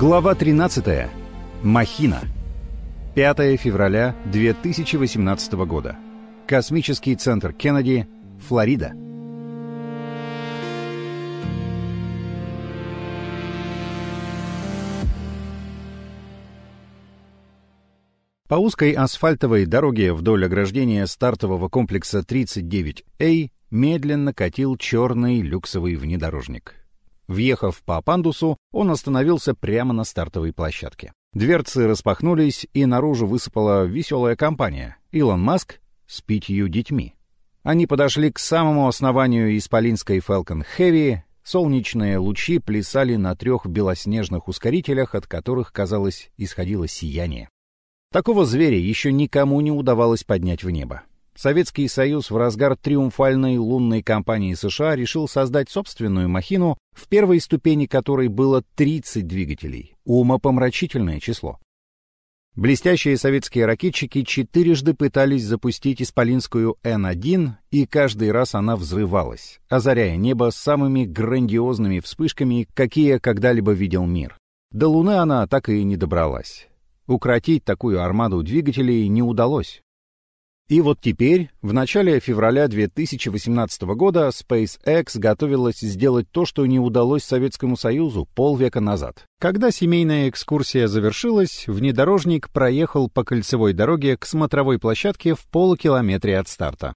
Глава 13. Махина. 5 февраля 2018 года. Космический центр Кеннеди, Флорида. По узкой асфальтовой дороге вдоль ограждения стартового комплекса 39А медленно катил черный люксовый внедорожник. Въехав по пандусу, он остановился прямо на стартовой площадке. Дверцы распахнулись, и наружу высыпала веселая компания. Илон Маск с пятью детьми. Они подошли к самому основанию исполинской Falcon Heavy. Солнечные лучи плясали на трех белоснежных ускорителях, от которых, казалось, исходило сияние. Такого зверя еще никому не удавалось поднять в небо. Советский Союз в разгар триумфальной лунной кампании США решил создать собственную махину, в первой ступени которой было 30 двигателей. Умопомрачительное число. Блестящие советские ракетчики четырежды пытались запустить Исполинскую Н-1, и каждый раз она взрывалась, озаряя небо самыми грандиозными вспышками, какие когда-либо видел мир. До Луны она так и не добралась. Укротить такую армаду двигателей не удалось. И вот теперь, в начале февраля 2018 года, SpaceX готовилась сделать то, что не удалось Советскому Союзу полвека назад. Когда семейная экскурсия завершилась, внедорожник проехал по кольцевой дороге к смотровой площадке в полукилометре от старта.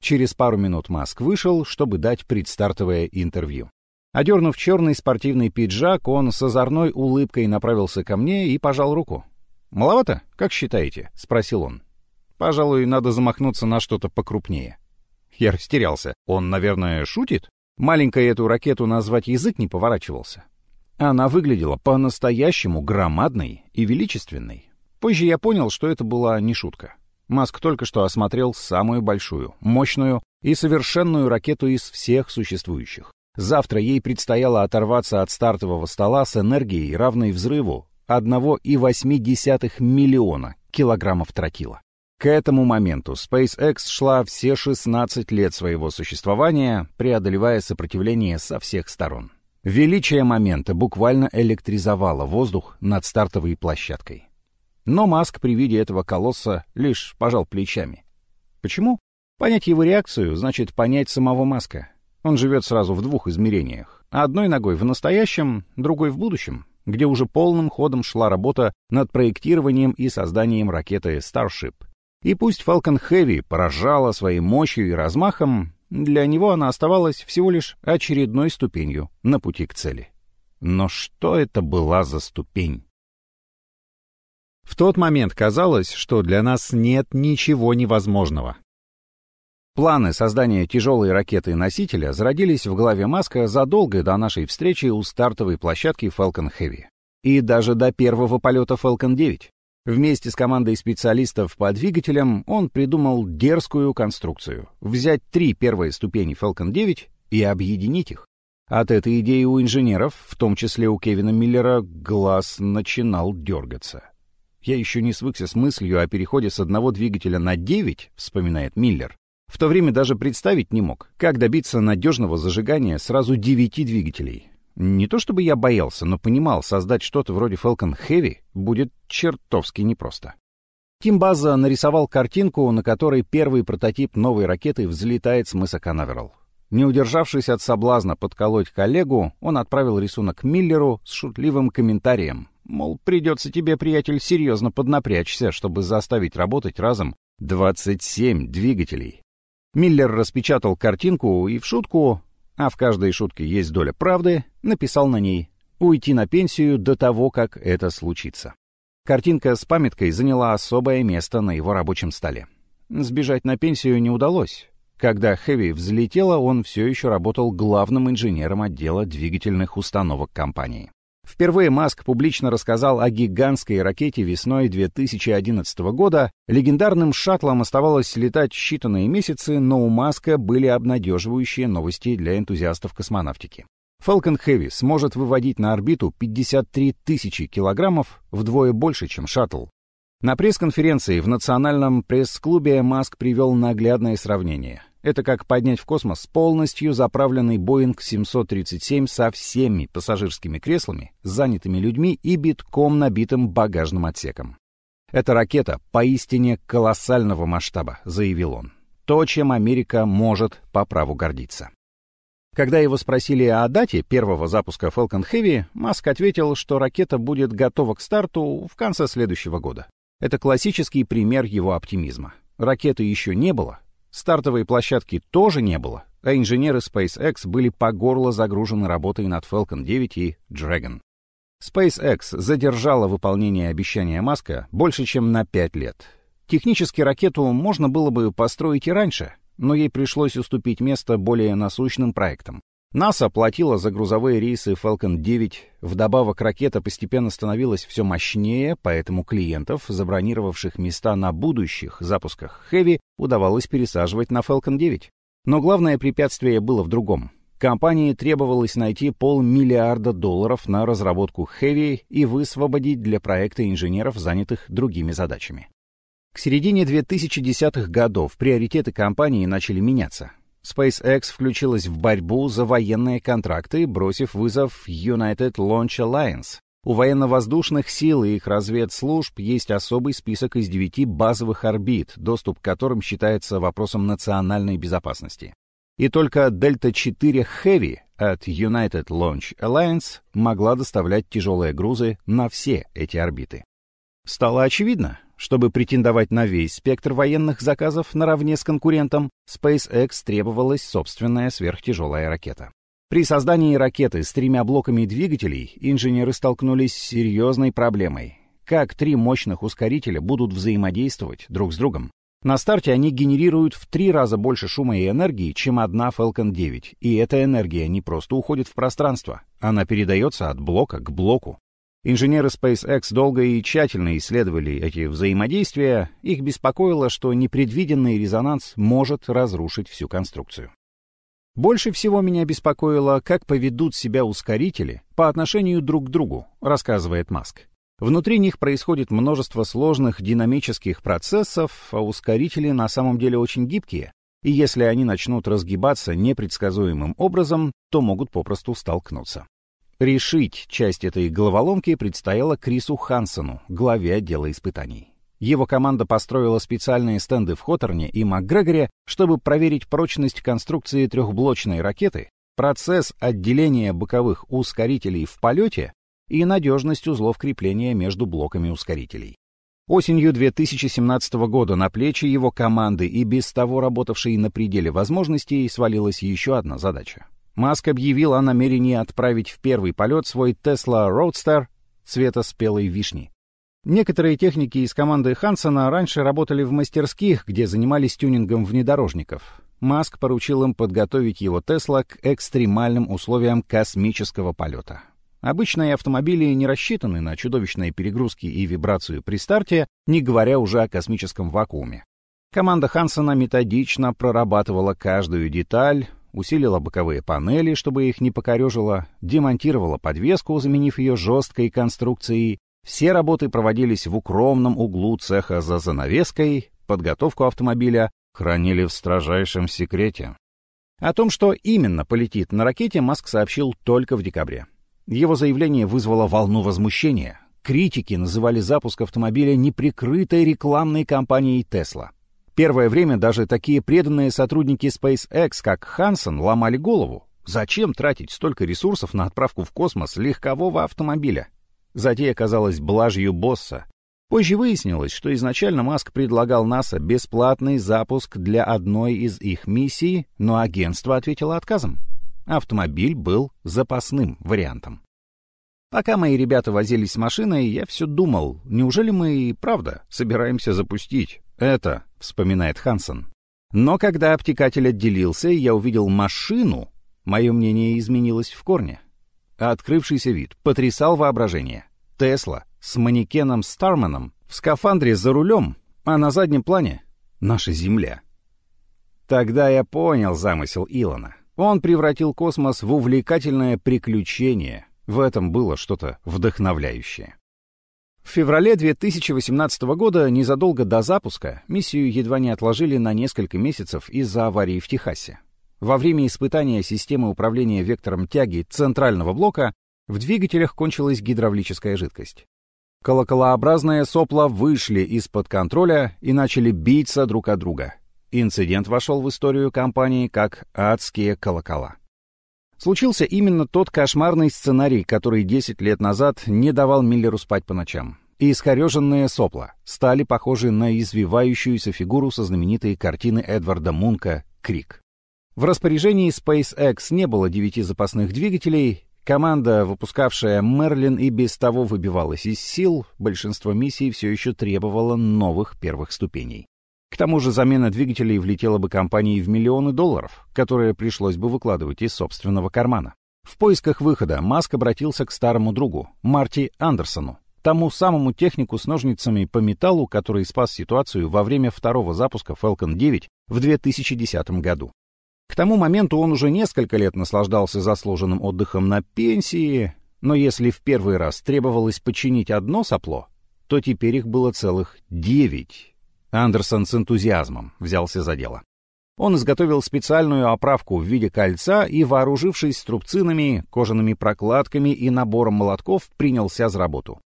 Через пару минут Маск вышел, чтобы дать предстартовое интервью. Одернув черный спортивный пиджак, он с озорной улыбкой направился ко мне и пожал руку. «Маловато, как считаете?» — спросил он. Пожалуй, надо замахнуться на что-то покрупнее. Я растерялся. Он, наверное, шутит? Маленькой эту ракету назвать язык не поворачивался. Она выглядела по-настоящему громадной и величественной. Позже я понял, что это была не шутка. Маск только что осмотрел самую большую, мощную и совершенную ракету из всех существующих. Завтра ей предстояло оторваться от стартового стола с энергией, равной взрыву 1,8 миллиона килограммов тротила. К этому моменту SpaceX шла все 16 лет своего существования, преодолевая сопротивление со всех сторон. Величие момента буквально электризовало воздух над стартовой площадкой. Но Маск при виде этого колосса лишь пожал плечами. Почему? Понять его реакцию значит понять самого Маска. Он живет сразу в двух измерениях. Одной ногой в настоящем, другой в будущем, где уже полным ходом шла работа над проектированием и созданием ракеты Starship. И пусть Falcon Heavy поражала своей мощью и размахом, для него она оставалась всего лишь очередной ступенью на пути к цели. Но что это была за ступень? В тот момент казалось, что для нас нет ничего невозможного. Планы создания тяжелой ракеты-носителя зародились в голове Маска задолго до нашей встречи у стартовой площадки Falcon Heavy. И даже до первого полета Falcon 9. Вместе с командой специалистов по двигателям он придумал дерзкую конструкцию — взять три первые ступени Falcon 9 и объединить их. От этой идеи у инженеров, в том числе у Кевина Миллера, глаз начинал дергаться. «Я еще не свыкся с мыслью о переходе с одного двигателя на 9», — вспоминает Миллер. В то время даже представить не мог, как добиться надежного зажигания сразу девяти двигателей. Не то чтобы я боялся, но понимал, создать что-то вроде Falcon Heavy будет чертовски непросто. Тим База нарисовал картинку, на которой первый прототип новой ракеты взлетает с мыса Канаверал. Не удержавшись от соблазна подколоть коллегу, он отправил рисунок Миллеру с шутливым комментарием. Мол, придется тебе, приятель, серьезно поднапрячься, чтобы заставить работать разом 27 двигателей. Миллер распечатал картинку и в шутку а в каждой шутке есть доля правды, написал на ней «Уйти на пенсию до того, как это случится». Картинка с памяткой заняла особое место на его рабочем столе. Сбежать на пенсию не удалось. Когда Хэви взлетела, он все еще работал главным инженером отдела двигательных установок компании. Впервые Маск публично рассказал о гигантской ракете весной 2011 года. Легендарным шаттлом оставалось летать считанные месяцы, но у Маска были обнадеживающие новости для энтузиастов космонавтики. Falcon Heavy сможет выводить на орбиту 53 тысячи килограммов, вдвое больше, чем шаттл. На пресс-конференции в Национальном пресс-клубе Маск привел наглядное сравнение. Это как поднять в космос полностью заправленный Boeing 737 со всеми пассажирскими креслами, занятыми людьми и битком набитым багажным отсеком. «Эта ракета поистине колоссального масштаба», — заявил он. «То, чем Америка может по праву гордиться». Когда его спросили о дате первого запуска Falcon Heavy, Маск ответил, что ракета будет готова к старту в конце следующего года. Это классический пример его оптимизма. Ракеты еще не было, Стартовой площадки тоже не было, а инженеры SpaceX были по горло загружены работой над Falcon 9 и Dragon. SpaceX задержала выполнение обещания Маска больше, чем на 5 лет. Технически ракету можно было бы построить и раньше, но ей пришлось уступить место более насущным проектам. НАСА платила за грузовые рейсы Falcon 9, вдобавок ракета постепенно становилась все мощнее, поэтому клиентов, забронировавших места на будущих запусках Heavy, удавалось пересаживать на Falcon 9. Но главное препятствие было в другом. Компании требовалось найти полмиллиарда долларов на разработку Heavy и высвободить для проекта инженеров, занятых другими задачами. К середине 2010-х годов приоритеты компании начали меняться. SpaceX включилась в борьбу за военные контракты, бросив вызов United Launch Alliance. У военно-воздушных сил и их разведслужб есть особый список из девяти базовых орбит, доступ к которым считается вопросом национальной безопасности. И только Delta 4 Heavy от United Launch Alliance могла доставлять тяжелые грузы на все эти орбиты. Стало очевидно, чтобы претендовать на весь спектр военных заказов наравне с конкурентом, SpaceX требовалась собственная сверхтяжелая ракета. При создании ракеты с тремя блоками двигателей инженеры столкнулись с серьезной проблемой. Как три мощных ускорителя будут взаимодействовать друг с другом? На старте они генерируют в три раза больше шума и энергии, чем одна Falcon 9, и эта энергия не просто уходит в пространство, она передается от блока к блоку. Инженеры SpaceX долго и тщательно исследовали эти взаимодействия, их беспокоило, что непредвиденный резонанс может разрушить всю конструкцию. Больше всего меня беспокоило, как поведут себя ускорители по отношению друг к другу, рассказывает Маск. Внутри них происходит множество сложных динамических процессов, а ускорители на самом деле очень гибкие, и если они начнут разгибаться непредсказуемым образом, то могут попросту столкнуться. Решить часть этой головоломки предстояло Крису Хансону, главе отдела испытаний. Его команда построила специальные стенды в Хоторне и МакГрегоре, чтобы проверить прочность конструкции трехблочной ракеты, процесс отделения боковых ускорителей в полете и надежность узлов крепления между блоками ускорителей. Осенью 2017 года на плечи его команды и без того работавшей на пределе возможностей свалилась еще одна задача Маск объявил о намерении отправить в первый полет свой Tesla Roadster цвета спелой вишни. Некоторые техники из команды Хансона раньше работали в мастерских, где занимались тюнингом внедорожников. Маск поручил им подготовить его Тесла к экстремальным условиям космического полета. Обычные автомобили не рассчитаны на чудовищные перегрузки и вибрацию при старте, не говоря уже о космическом вакууме. Команда Хансона методично прорабатывала каждую деталь, усилила боковые панели, чтобы их не покорежило, демонтировала подвеску, заменив ее жесткой конструкцией. Все работы проводились в укромном углу цеха за занавеской, подготовку автомобиля хранили в строжайшем секрете. О том, что именно полетит на ракете, Маск сообщил только в декабре. Его заявление вызвало волну возмущения. Критики называли запуск автомобиля неприкрытой рекламной кампанией Тесла. Первое время даже такие преданные сотрудники SpaceX, как Хансон, ломали голову. Зачем тратить столько ресурсов на отправку в космос легкового автомобиля? Затея оказалась блажью босса. Позже выяснилось, что изначально Маск предлагал НАСА бесплатный запуск для одной из их миссий, но агентство ответило отказом. Автомобиль был запасным вариантом. Пока мои ребята возились с машиной, я все думал, неужели мы и правда собираемся запустить это, вспоминает Хансен. Но когда обтекатель отделился, и я увидел машину, мое мнение изменилось в корне. Открывшийся вид потрясал воображение. Тесла с манекеном Старманом в скафандре за рулем, а на заднем плане — наша Земля. Тогда я понял замысел Илона. Он превратил космос в увлекательное приключение. В этом было что-то вдохновляющее. В феврале 2018 года, незадолго до запуска, миссию едва не отложили на несколько месяцев из-за аварии в Техасе. Во время испытания системы управления вектором тяги центрального блока в двигателях кончилась гидравлическая жидкость. Колоколообразные сопла вышли из-под контроля и начали биться друг от друга. Инцидент вошел в историю компании как «адские колокола». Случился именно тот кошмарный сценарий, который 10 лет назад не давал Миллеру спать по ночам. И искореженные сопла стали похожи на извивающуюся фигуру со знаменитой картины Эдварда Мунка «Крик». В распоряжении SpaceX не было девяти запасных двигателей, команда, выпускавшая Мерлин и без того выбивалась из сил, большинство миссий все еще требовало новых первых ступеней. К тому же замена двигателей влетела бы компании в миллионы долларов, которые пришлось бы выкладывать из собственного кармана. В поисках выхода Маск обратился к старому другу, Марти Андерсону, тому самому технику с ножницами по металлу, который спас ситуацию во время второго запуска Falcon 9 в 2010 году. К тому моменту он уже несколько лет наслаждался заслуженным отдыхом на пенсии, но если в первый раз требовалось починить одно сопло, то теперь их было целых девять. Андерсон с энтузиазмом взялся за дело. Он изготовил специальную оправку в виде кольца и, вооружившись струбцинами, кожаными прокладками и набором молотков, принялся за работу.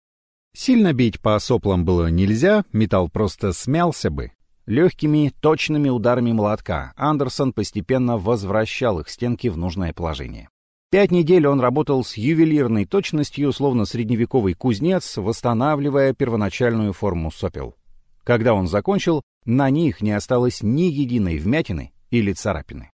Сильно бить по соплам было нельзя, металл просто смялся бы. Легкими, точными ударами молотка Андерсон постепенно возвращал их стенки в нужное положение. Пять недель он работал с ювелирной точностью, словно средневековый кузнец, восстанавливая первоначальную форму сопел. Когда он закончил, на них не осталось ни единой вмятины или царапины.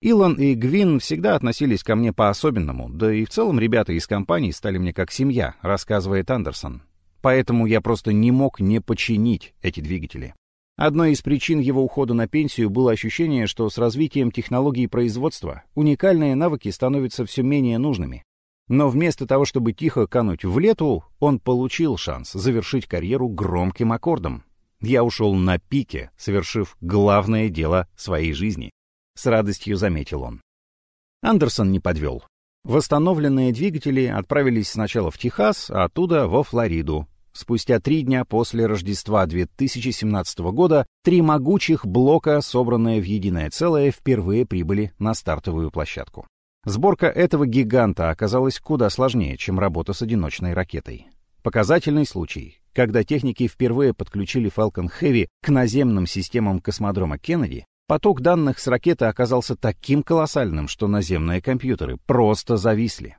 Илон и Гвин всегда относились ко мне по-особенному, да и в целом ребята из компании стали мне как семья, рассказывает Андерсон. Поэтому я просто не мог не починить эти двигатели. Одной из причин его ухода на пенсию было ощущение, что с развитием технологий производства уникальные навыки становятся все менее нужными. Но вместо того, чтобы тихо кануть в лету, он получил шанс завершить карьеру громким аккордом, я ушел на пике, совершив главное дело своей жизни. С радостью заметил он. Андерсон не подвел. Восстановленные двигатели отправились сначала в Техас, а оттуда во Флориду. Спустя три дня после Рождества 2017 года три могучих блока, собранные в единое целое, впервые прибыли на стартовую площадку. Сборка этого гиганта оказалась куда сложнее, чем работа с одиночной ракетой. Показательный случай, когда техники впервые подключили Falcon Heavy к наземным системам космодрома Кеннеди, поток данных с ракеты оказался таким колоссальным, что наземные компьютеры просто зависли.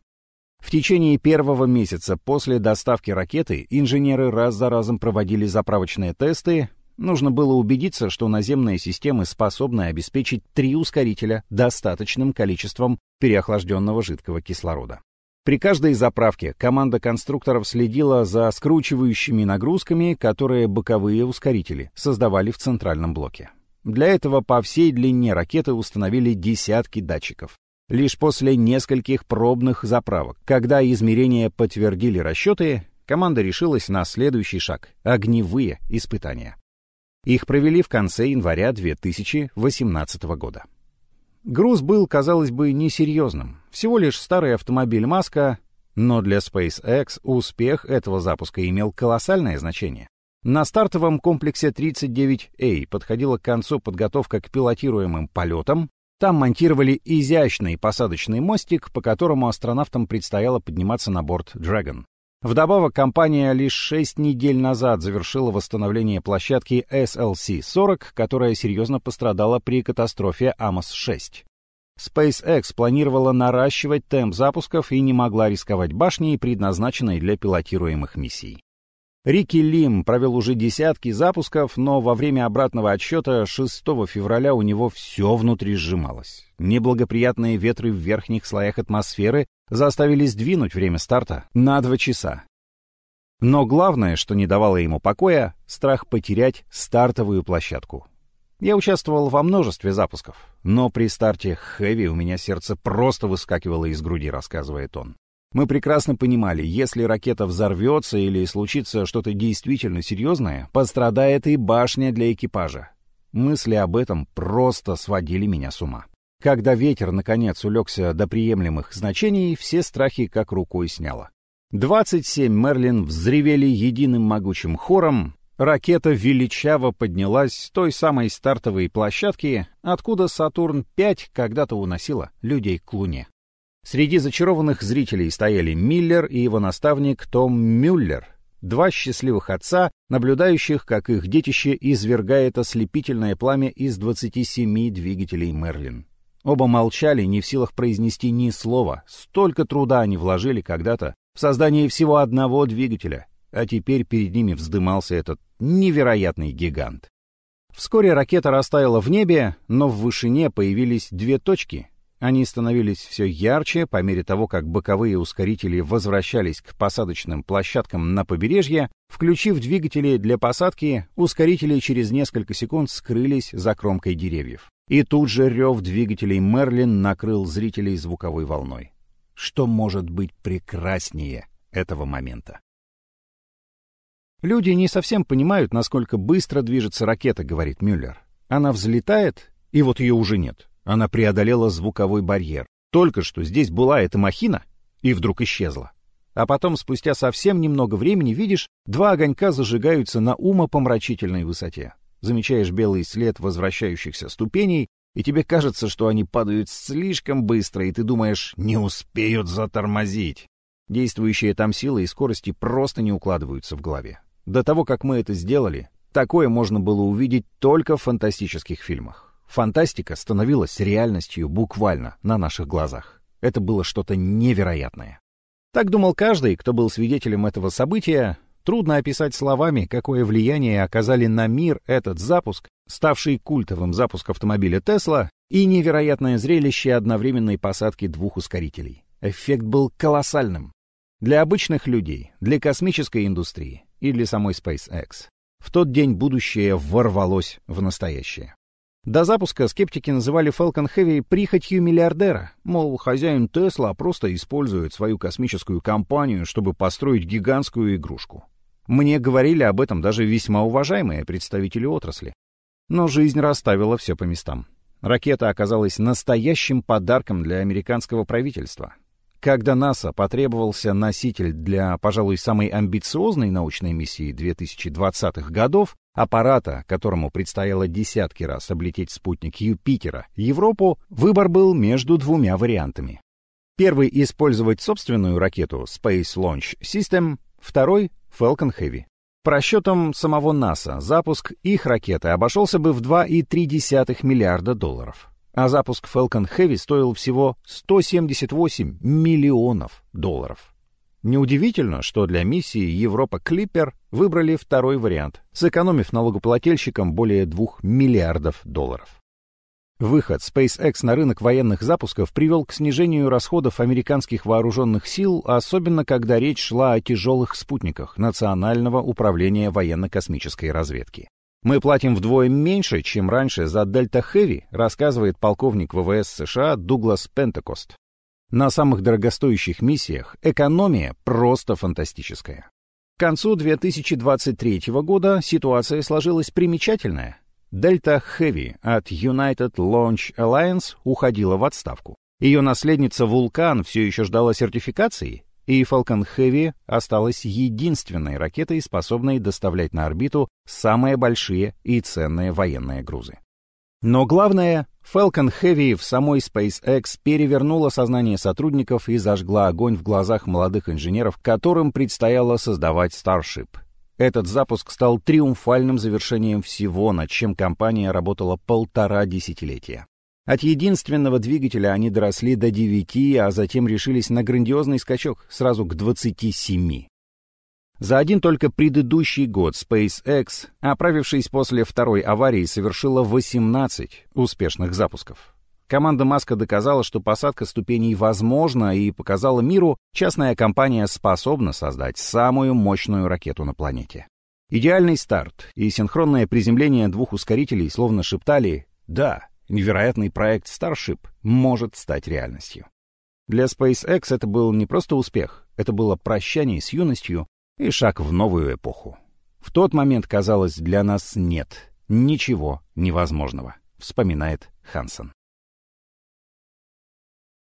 В течение первого месяца после доставки ракеты инженеры раз за разом проводили заправочные тесты. Нужно было убедиться, что наземные системы способны обеспечить три ускорителя достаточным количеством переохлажденного жидкого кислорода. При каждой заправке команда конструкторов следила за скручивающими нагрузками, которые боковые ускорители создавали в центральном блоке. Для этого по всей длине ракеты установили десятки датчиков. Лишь после нескольких пробных заправок, когда измерения подтвердили расчеты, команда решилась на следующий шаг — огневые испытания. Их провели в конце января 2018 года. Груз был, казалось бы, несерьезным. Всего лишь старый автомобиль Маска, но для SpaceX успех этого запуска имел колоссальное значение. На стартовом комплексе 39A подходила к концу подготовка к пилотируемым полетам. Там монтировали изящный посадочный мостик, по которому астронавтам предстояло подниматься на борт Dragon. Вдобавок, компания лишь шесть недель назад завершила восстановление площадки SLC-40, которая серьезно пострадала при катастрофе Amos-6. SpaceX планировала наращивать темп запусков и не могла рисковать башней, предназначенной для пилотируемых миссий. Рики Лим провел уже десятки запусков, но во время обратного отсчета 6 февраля у него все внутри сжималось. Неблагоприятные ветры в верхних слоях атмосферы заставили сдвинуть время старта на два часа. Но главное, что не давало ему покоя, страх потерять стартовую площадку. Я участвовал во множестве запусков, но при старте Хэви у меня сердце просто выскакивало из груди, рассказывает он. Мы прекрасно понимали, если ракета взорвется или случится что-то действительно серьезное, пострадает и башня для экипажа. Мысли об этом просто сводили меня с ума. Когда ветер, наконец, улегся до приемлемых значений, все страхи как рукой сняло. 27 Мерлин взревели единым могучим хором, ракета величаво поднялась с той самой стартовой площадки, откуда Сатурн-5 когда-то уносила людей к Луне. Среди зачарованных зрителей стояли Миллер и его наставник Том Мюллер, два счастливых отца, наблюдающих, как их детище извергает ослепительное пламя из 27 двигателей Мерлин. Оба молчали, не в силах произнести ни слова. Столько труда они вложили когда-то в создание всего одного двигателя, а теперь перед ними вздымался этот невероятный гигант. Вскоре ракета растаяла в небе, но в вышине появились две точки, они становились все ярче по мере того, как боковые ускорители возвращались к посадочным площадкам на побережье. Включив двигатели для посадки, ускорители через несколько секунд скрылись за кромкой деревьев. И тут же рев двигателей Мерлин накрыл зрителей звуковой волной. Что может быть прекраснее этого момента? Люди не совсем понимают, насколько быстро движется ракета, говорит Мюллер. Она взлетает, и вот ее уже нет. Она преодолела звуковой барьер. Только что здесь была эта махина, и вдруг исчезла. А потом, спустя совсем немного времени, видишь, два огонька зажигаются на умопомрачительной высоте. Замечаешь белый след возвращающихся ступеней, и тебе кажется, что они падают слишком быстро, и ты думаешь, не успеют затормозить. Действующие там силы и скорости просто не укладываются в голове. До того, как мы это сделали, такое можно было увидеть только в фантастических фильмах. Фантастика становилась реальностью буквально на наших глазах. Это было что-то невероятное. Так думал каждый, кто был свидетелем этого события. Трудно описать словами, какое влияние оказали на мир этот запуск, ставший культовым запуск автомобиля Тесла, и невероятное зрелище одновременной посадки двух ускорителей. Эффект был колоссальным. Для обычных людей, для космической индустрии и для самой SpaceX. В тот день будущее ворвалось в настоящее. До запуска скептики называли Falcon Heavy прихотью миллиардера, мол, хозяин Тесла просто использует свою космическую компанию, чтобы построить гигантскую игрушку. Мне говорили об этом даже весьма уважаемые представители отрасли. Но жизнь расставила все по местам. Ракета оказалась настоящим подарком для американского правительства. Когда НАСА потребовался носитель для, пожалуй, самой амбициозной научной миссии 2020-х годов, аппарата, которому предстояло десятки раз облететь спутник Юпитера, Европу, выбор был между двумя вариантами. Первый — использовать собственную ракету Space Launch System, второй — Falcon Heavy. По расчетам самого НАСА, запуск их ракеты обошелся бы в 2,3 миллиарда долларов а запуск Falcon Heavy стоил всего 178 миллионов долларов. Неудивительно, что для миссии Европа Клиппер выбрали второй вариант, сэкономив налогоплательщикам более 2 миллиардов долларов. Выход SpaceX на рынок военных запусков привел к снижению расходов американских вооруженных сил, особенно когда речь шла о тяжелых спутниках Национального управления военно-космической разведки. Мы платим вдвое меньше, чем раньше за Дельта Хэви, рассказывает полковник ВВС США Дуглас Пентекост. На самых дорогостоящих миссиях экономия просто фантастическая. К концу 2023 года ситуация сложилась примечательная. Дельта Хэви от United Launch Alliance уходила в отставку. Ее наследница Вулкан все еще ждала сертификации, и Falcon Heavy осталась единственной ракетой, способной доставлять на орбиту самые большие и ценные военные грузы. Но главное, Falcon Heavy в самой SpaceX перевернула сознание сотрудников и зажгла огонь в глазах молодых инженеров, которым предстояло создавать Starship. Этот запуск стал триумфальным завершением всего, над чем компания работала полтора десятилетия. От единственного двигателя они доросли до 9, а затем решились на грандиозный скачок сразу к 27. За один только предыдущий год SpaceX, оправившись после второй аварии, совершила 18 успешных запусков. Команда Маска доказала, что посадка ступеней возможна и показала миру, частная компания способна создать самую мощную ракету на планете. Идеальный старт и синхронное приземление двух ускорителей словно шептали «Да, невероятный проект Starship может стать реальностью. Для SpaceX это был не просто успех, это было прощание с юностью и шаг в новую эпоху. В тот момент казалось, для нас нет ничего невозможного, вспоминает Хансен.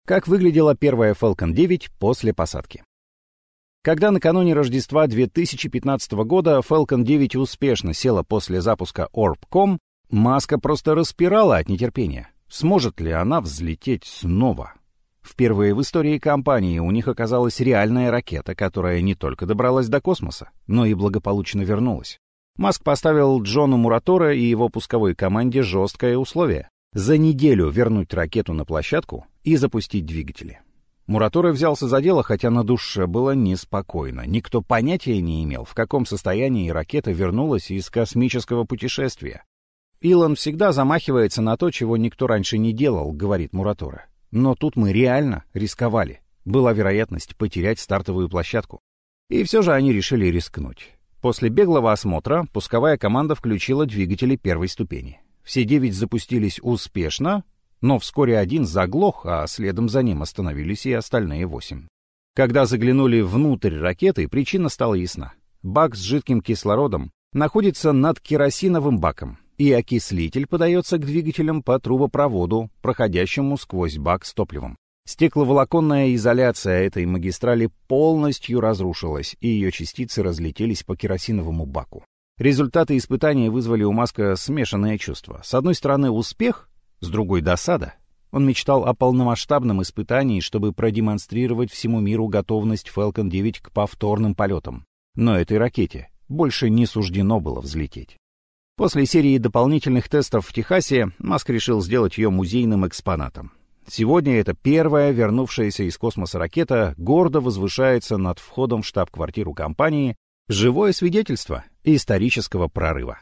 Как выглядела первая Falcon 9 после посадки? Когда накануне Рождества 2015 года Falcon 9 успешно села после запуска Orb.com, Маска просто распирала от нетерпения. Сможет ли она взлететь снова? Впервые в истории компании у них оказалась реальная ракета, которая не только добралась до космоса, но и благополучно вернулась. Маск поставил Джону Муратора и его пусковой команде жесткое условие — за неделю вернуть ракету на площадку и запустить двигатели. Муратора взялся за дело, хотя на душе было неспокойно. Никто понятия не имел, в каком состоянии ракета вернулась из космического путешествия. «Илон всегда замахивается на то, чего никто раньше не делал», — говорит Муратора. «Но тут мы реально рисковали. Была вероятность потерять стартовую площадку. И все же они решили рискнуть. После беглого осмотра пусковая команда включила двигатели первой ступени. Все девять запустились успешно, но вскоре один заглох, а следом за ним остановились и остальные восемь. Когда заглянули внутрь ракеты, причина стала ясна. Бак с жидким кислородом находится над керосиновым баком, и окислитель подается к двигателям по трубопроводу, проходящему сквозь бак с топливом. Стекловолоконная изоляция этой магистрали полностью разрушилась, и ее частицы разлетелись по керосиновому баку. Результаты испытания вызвали у Маска смешанные чувства. С одной стороны успех, с другой досада. Он мечтал о полномасштабном испытании, чтобы продемонстрировать всему миру готовность Falcon 9 к повторным полетам. Но этой ракете больше не суждено было взлететь. После серии дополнительных тестов в Техасе Маск решил сделать ее музейным экспонатом. Сегодня эта первая вернувшаяся из космоса ракета гордо возвышается над входом в штаб-квартиру компании, живое свидетельство исторического прорыва.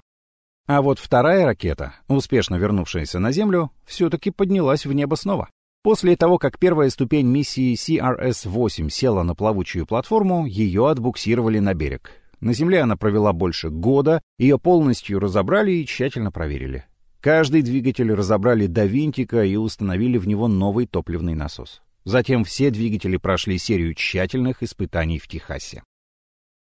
А вот вторая ракета, успешно вернувшаяся на Землю, все-таки поднялась в небо снова. После того, как первая ступень миссии CRS-8 села на плавучую платформу, ее отбуксировали на берег. На Земле она провела больше года, ее полностью разобрали и тщательно проверили. Каждый двигатель разобрали до винтика и установили в него новый топливный насос. Затем все двигатели прошли серию тщательных испытаний в Техасе.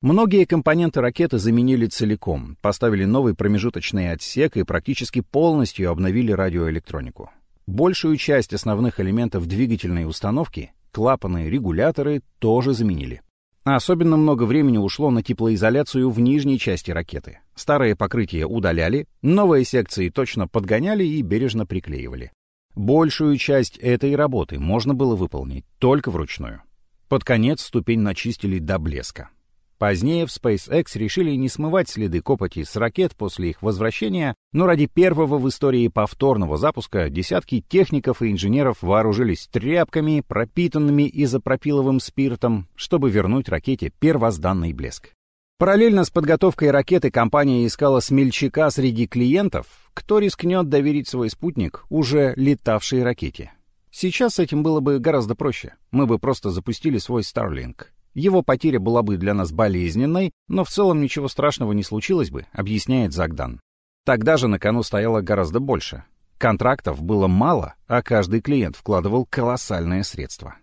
Многие компоненты ракеты заменили целиком, поставили новый промежуточный отсек и практически полностью обновили радиоэлектронику. Большую часть основных элементов двигательной установки, клапаны, регуляторы тоже заменили. Особенно много времени ушло на теплоизоляцию в нижней части ракеты. Старые покрытия удаляли, новые секции точно подгоняли и бережно приклеивали. Большую часть этой работы можно было выполнить только вручную. Под конец ступень начистили до блеска. Позднее в SpaceX решили не смывать следы копоти с ракет после их возвращения, но ради первого в истории повторного запуска десятки техников и инженеров вооружились тряпками, пропитанными изопропиловым спиртом, чтобы вернуть ракете первозданный блеск. Параллельно с подготовкой ракеты компания искала смельчака среди клиентов, кто рискнет доверить свой спутник уже летавшей ракете. Сейчас с этим было бы гораздо проще. Мы бы просто запустили свой Starlink. Его потеря была бы для нас болезненной, но в целом ничего страшного не случилось бы, объясняет Загдан. Тогда же на кону стояло гораздо больше. Контрактов было мало, а каждый клиент вкладывал колоссальные средства.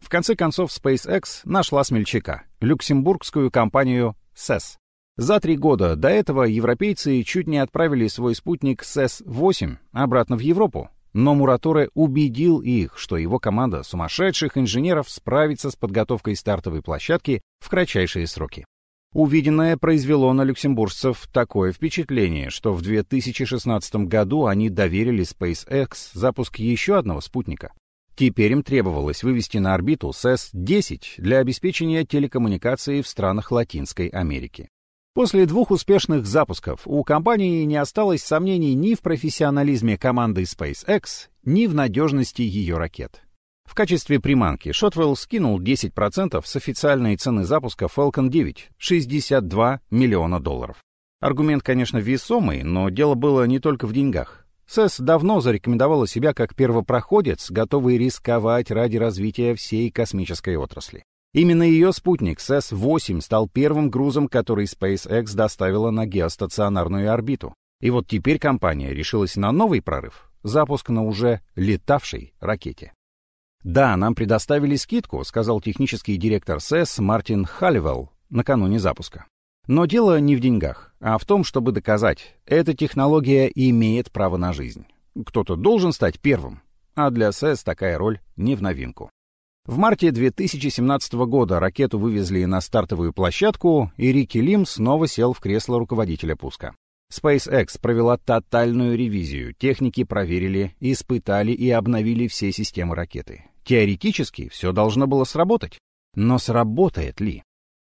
В конце концов, SpaceX нашла смельчака, люксембургскую компанию SES. За три года до этого европейцы чуть не отправили свой спутник SES-8 обратно в Европу, но Мураторе убедил их, что его команда сумасшедших инженеров справится с подготовкой стартовой площадки в кратчайшие сроки. Увиденное произвело на люксембуржцев такое впечатление, что в 2016 году они доверили SpaceX запуск еще одного спутника. Теперь им требовалось вывести на орбиту СЭС-10 для обеспечения телекоммуникации в странах Латинской Америки. После двух успешных запусков у компании не осталось сомнений ни в профессионализме команды SpaceX, ни в надежности ее ракет. В качестве приманки Shotwell скинул 10% с официальной цены запуска Falcon 9 — 62 миллиона долларов. Аргумент, конечно, весомый, но дело было не только в деньгах. СЭС давно зарекомендовала себя как первопроходец, готовый рисковать ради развития всей космической отрасли. Именно ее спутник СЭС-8 стал первым грузом, который SpaceX доставила на геостационарную орбиту. И вот теперь компания решилась на новый прорыв — запуск на уже летавшей ракете. «Да, нам предоставили скидку», — сказал технический директор СЭС Мартин Халливелл накануне запуска. Но дело не в деньгах, а в том, чтобы доказать, эта технология имеет право на жизнь. Кто-то должен стать первым, а для СЭС такая роль не в новинку. В марте 2017 года ракету вывезли на стартовую площадку, и Рики Лим снова сел в кресло руководителя пуска. SpaceX провела тотальную ревизию, техники проверили, испытали и обновили все системы ракеты. Теоретически все должно было сработать. Но сработает ли?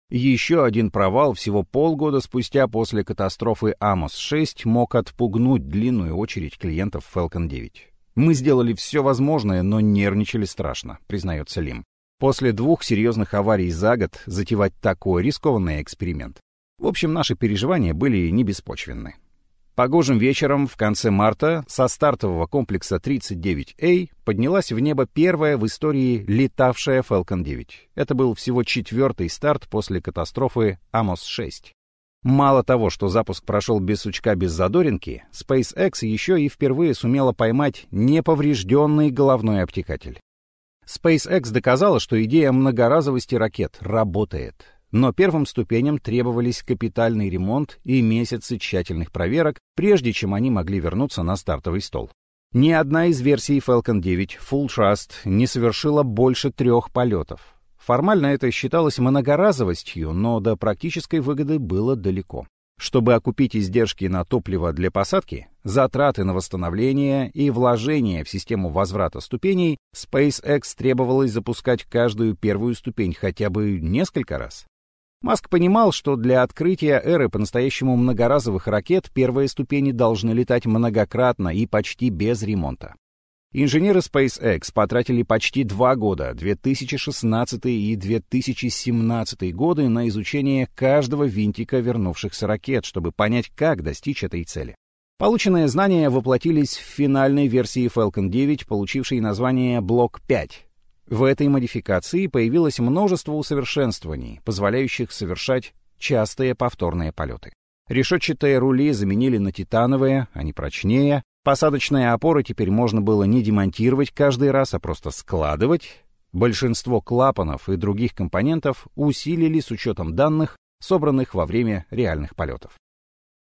Еще один провал всего полгода спустя после катастрофы Амос-6 мог отпугнуть длинную очередь клиентов Falcon 9. Мы сделали все возможное, но нервничали страшно, признается Лим. После двух серьезных аварий за год затевать такой рискованный эксперимент. В общем, наши переживания были не беспочвенны. Погожим вечером в конце марта со стартового комплекса 39A поднялась в небо первая в истории летавшая Falcon 9. Это был всего четвертый старт после катастрофы Amos-6. Мало того, что запуск прошел без сучка, без задоринки, SpaceX еще и впервые сумела поймать неповрежденный головной обтекатель. SpaceX доказала, что идея многоразовости ракет работает. Но первым ступеням требовались капитальный ремонт и месяцы тщательных проверок, прежде чем они могли вернуться на стартовый стол. Ни одна из версий Falcon 9 Full Trust не совершила больше трех полетов. Формально это считалось многоразовостью, но до практической выгоды было далеко. Чтобы окупить издержки на топливо для посадки, затраты на восстановление и вложения в систему возврата ступеней, SpaceX требовалось запускать каждую первую ступень хотя бы несколько раз. Маск понимал, что для открытия эры по-настоящему многоразовых ракет первые ступени должны летать многократно и почти без ремонта. Инженеры SpaceX потратили почти два года, 2016 и 2017 годы, на изучение каждого винтика вернувшихся ракет, чтобы понять, как достичь этой цели. Полученные знания воплотились в финальной версии Falcon 9, получившей название Block 5. В этой модификации появилось множество усовершенствований, позволяющих совершать частые повторные полеты. Решетчатые рули заменили на титановые, они прочнее, Посадочные опоры теперь можно было не демонтировать каждый раз, а просто складывать. Большинство клапанов и других компонентов усилили с учетом данных, собранных во время реальных полетов.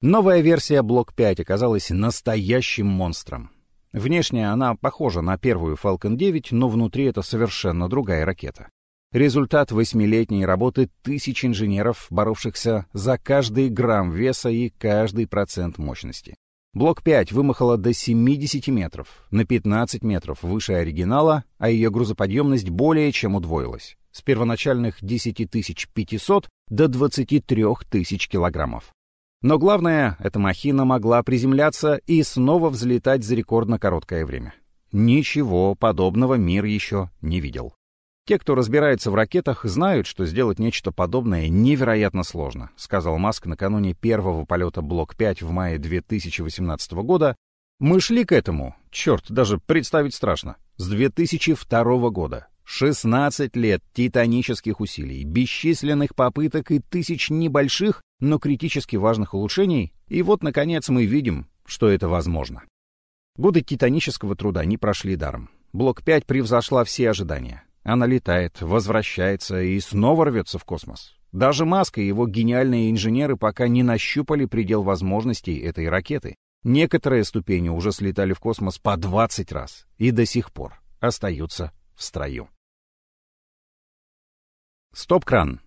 Новая версия Block 5 оказалась настоящим монстром. Внешне она похожа на первую Falcon 9, но внутри это совершенно другая ракета. Результат восьмилетней работы тысяч инженеров, боровшихся за каждый грамм веса и каждый процент мощности. Блок 5 вымахала до 70 метров, на 15 метров выше оригинала, а ее грузоподъемность более чем удвоилась. С первоначальных 10 500 до 23 тысяч килограммов. Но главное, эта махина могла приземляться и снова взлетать за рекордно короткое время. Ничего подобного мир еще не видел. Те, кто разбирается в ракетах, знают, что сделать нечто подобное невероятно сложно, сказал Маск накануне первого полета Блок-5 в мае 2018 года. Мы шли к этому, черт, даже представить страшно, с 2002 года. 16 лет титанических усилий, бесчисленных попыток и тысяч небольших, но критически важных улучшений, и вот, наконец, мы видим, что это возможно. Годы титанического труда не прошли даром. Блок 5 превзошла все ожидания. Она летает, возвращается и снова рвется в космос. Даже Маск и его гениальные инженеры пока не нащупали предел возможностей этой ракеты. Некоторые ступени уже слетали в космос по 20 раз и до сих пор остаются в строю. Стоп-кран.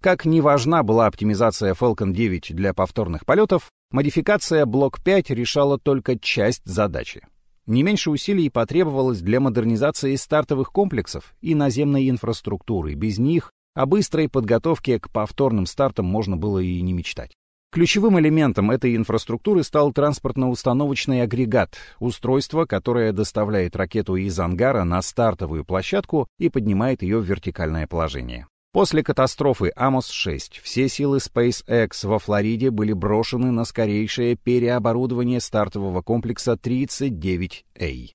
Как не важна была оптимизация Falcon 9 для повторных полетов, модификация Block 5 решала только часть задачи. Не меньше усилий потребовалось для модернизации стартовых комплексов и наземной инфраструктуры. Без них о быстрой подготовке к повторным стартам можно было и не мечтать. Ключевым элементом этой инфраструктуры стал транспортно-установочный агрегат, устройство, которое доставляет ракету из ангара на стартовую площадку и поднимает ее в вертикальное положение. После катастрофы Амос-6 все силы SpaceX во Флориде были брошены на скорейшее переоборудование стартового комплекса 39A.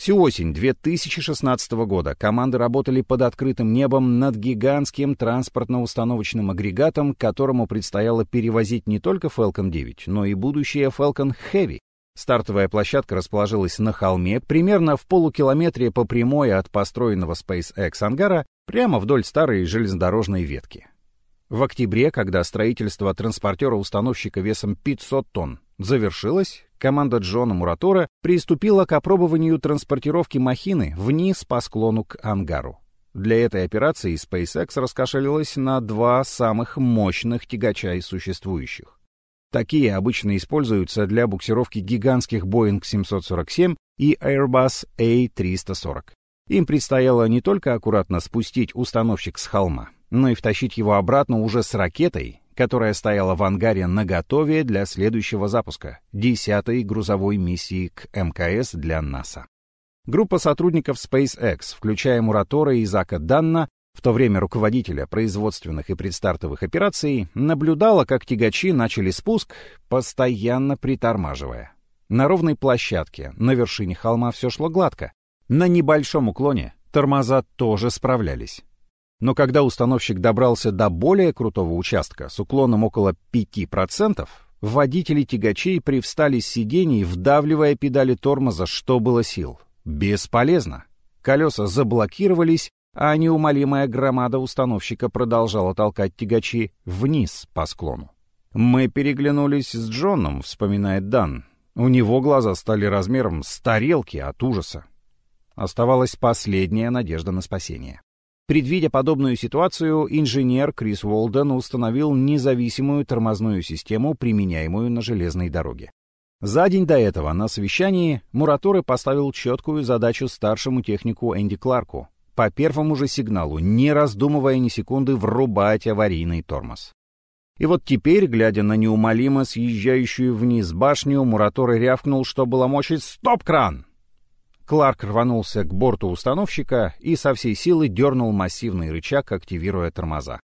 Всю осень 2016 года команды работали под открытым небом над гигантским транспортно-установочным агрегатом, которому предстояло перевозить не только Falcon 9, но и будущее Falcon Heavy, Стартовая площадка расположилась на холме, примерно в полукилометре по прямой от построенного SpaceX ангара, прямо вдоль старой железнодорожной ветки. В октябре, когда строительство транспортера-установщика весом 500 тонн завершилось, команда Джона Муратора приступила к опробованию транспортировки махины вниз по склону к ангару. Для этой операции SpaceX раскошелилась на два самых мощных тягача из существующих. Такие обычно используются для буксировки гигантских Boeing 747 и Airbus A340. Им предстояло не только аккуратно спустить установщик с холма, но и втащить его обратно уже с ракетой, которая стояла в ангаре наготове для следующего запуска, десятой грузовой миссии к МКС для НАСА. Группа сотрудников SpaceX, включая Муратора и Зака Данна, в то время руководителя производственных и предстартовых операций, наблюдала, как тягачи начали спуск, постоянно притормаживая. На ровной площадке на вершине холма все шло гладко. На небольшом уклоне тормоза тоже справлялись. Но когда установщик добрался до более крутого участка с уклоном около 5%, водители тягачей привстали с сидений, вдавливая педали тормоза, что было сил. Бесполезно. Колеса заблокировались, а неумолимая громада установщика продолжала толкать тягачи вниз по склону. «Мы переглянулись с Джоном», — вспоминает Дан. У него глаза стали размером с тарелки от ужаса. Оставалась последняя надежда на спасение. Предвидя подобную ситуацию, инженер Крис Уолден установил независимую тормозную систему, применяемую на железной дороге. За день до этого на совещании Мураторы поставил четкую задачу старшему технику Энди Кларку по первому же сигналу, не раздумывая ни секунды, врубать аварийный тормоз. И вот теперь, глядя на неумолимо съезжающую вниз башню, Мураторы рявкнул, что было мочи «Стоп-кран!». Кларк рванулся к борту установщика и со всей силы дернул массивный рычаг, активируя тормоза.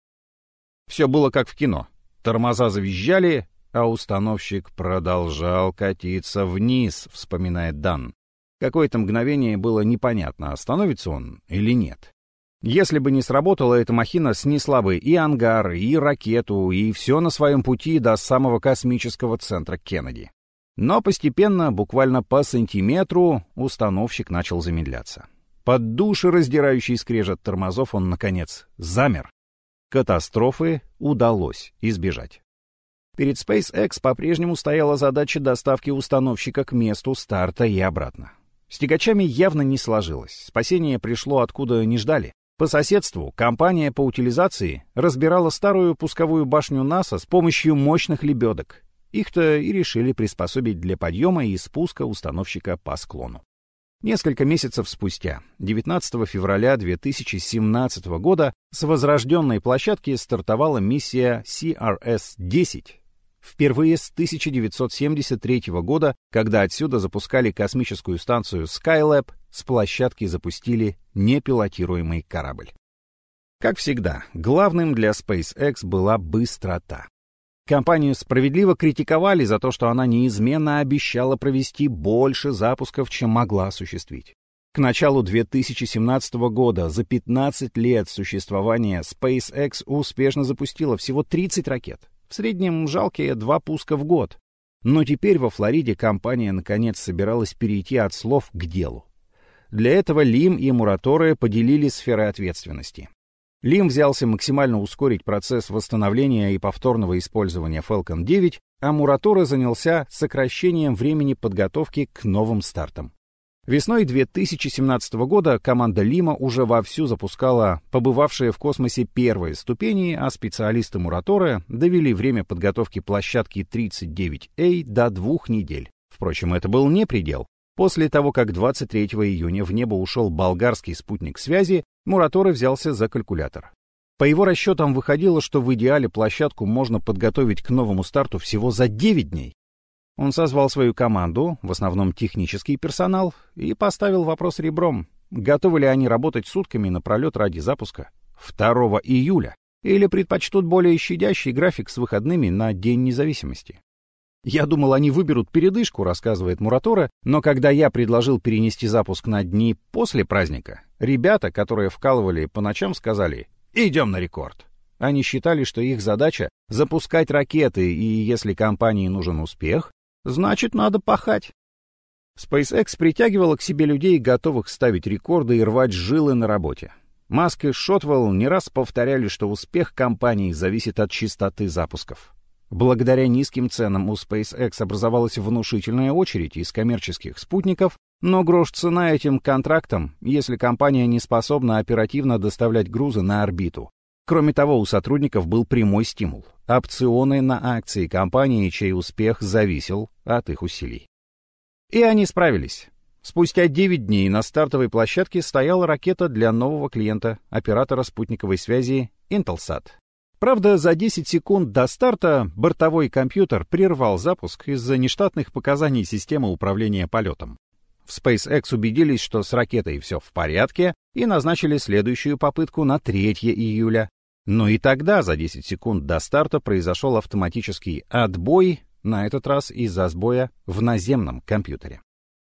Все было как в кино. Тормоза завизжали, а установщик продолжал катиться вниз, вспоминает Дан. Какое-то мгновение было непонятно, остановится он или нет. Если бы не сработала эта махина, снесла бы и ангар, и ракету, и все на своем пути до самого космического центра Кеннеди. Но постепенно, буквально по сантиметру, установщик начал замедляться. Под душераздирающий скрежет тормозов он, наконец, замер. Катастрофы удалось избежать. Перед SpaceX по-прежнему стояла задача доставки установщика к месту старта и обратно. С тягачами явно не сложилось. Спасение пришло откуда не ждали. По соседству компания по утилизации разбирала старую пусковую башню НАСА с помощью мощных лебедок. Их-то и решили приспособить для подъема и спуска установщика по склону. Несколько месяцев спустя, 19 февраля 2017 года, с возрожденной площадки стартовала миссия CRS-10, впервые с 1973 года, когда отсюда запускали космическую станцию Skylab, с площадки запустили непилотируемый корабль. Как всегда, главным для SpaceX была быстрота. Компанию справедливо критиковали за то, что она неизменно обещала провести больше запусков, чем могла осуществить. К началу 2017 года, за 15 лет существования, SpaceX успешно запустила всего 30 ракет. В среднем жалкие два пуска в год. Но теперь во Флориде компания наконец собиралась перейти от слов к делу. Для этого Лим и Мураторе поделили сферы ответственности. Лим взялся максимально ускорить процесс восстановления и повторного использования Falcon 9, а Мураторе занялся сокращением времени подготовки к новым стартам. Весной 2017 года команда Лима уже вовсю запускала побывавшие в космосе первые ступени, а специалисты Мураторы довели время подготовки площадки 39A до двух недель. Впрочем, это был не предел. После того, как 23 июня в небо ушел болгарский спутник связи, Мураторы взялся за калькулятор. По его расчетам выходило, что в идеале площадку можно подготовить к новому старту всего за 9 дней. Он созвал свою команду, в основном технический персонал, и поставил вопрос ребром, готовы ли они работать сутками напролет ради запуска 2 июля, или предпочтут более щадящий график с выходными на День независимости. «Я думал, они выберут передышку», — рассказывает Муратора, но когда я предложил перенести запуск на дни после праздника, ребята, которые вкалывали по ночам, сказали «Идем на рекорд». Они считали, что их задача — запускать ракеты, и если компании нужен успех, Значит, надо пахать. SpaceX притягивала к себе людей, готовых ставить рекорды и рвать жилы на работе. Маск и Шотвелл не раз повторяли, что успех компании зависит от частоты запусков. Благодаря низким ценам у SpaceX образовалась внушительная очередь из коммерческих спутников, Но грош цена этим контрактам, если компания не способна оперативно доставлять грузы на орбиту. Кроме того, у сотрудников был прямой стимул — опционы на акции компании, чей успех зависел от их усилий. И они справились. Спустя 9 дней на стартовой площадке стояла ракета для нового клиента, оператора спутниковой связи Intelsat. Правда, за 10 секунд до старта бортовой компьютер прервал запуск из-за нештатных показаний системы управления полетом. В SpaceX убедились, что с ракетой все в порядке, и назначили следующую попытку на 3 июля. Но и тогда, за 10 секунд до старта, произошел автоматический отбой, на этот раз из-за сбоя в наземном компьютере.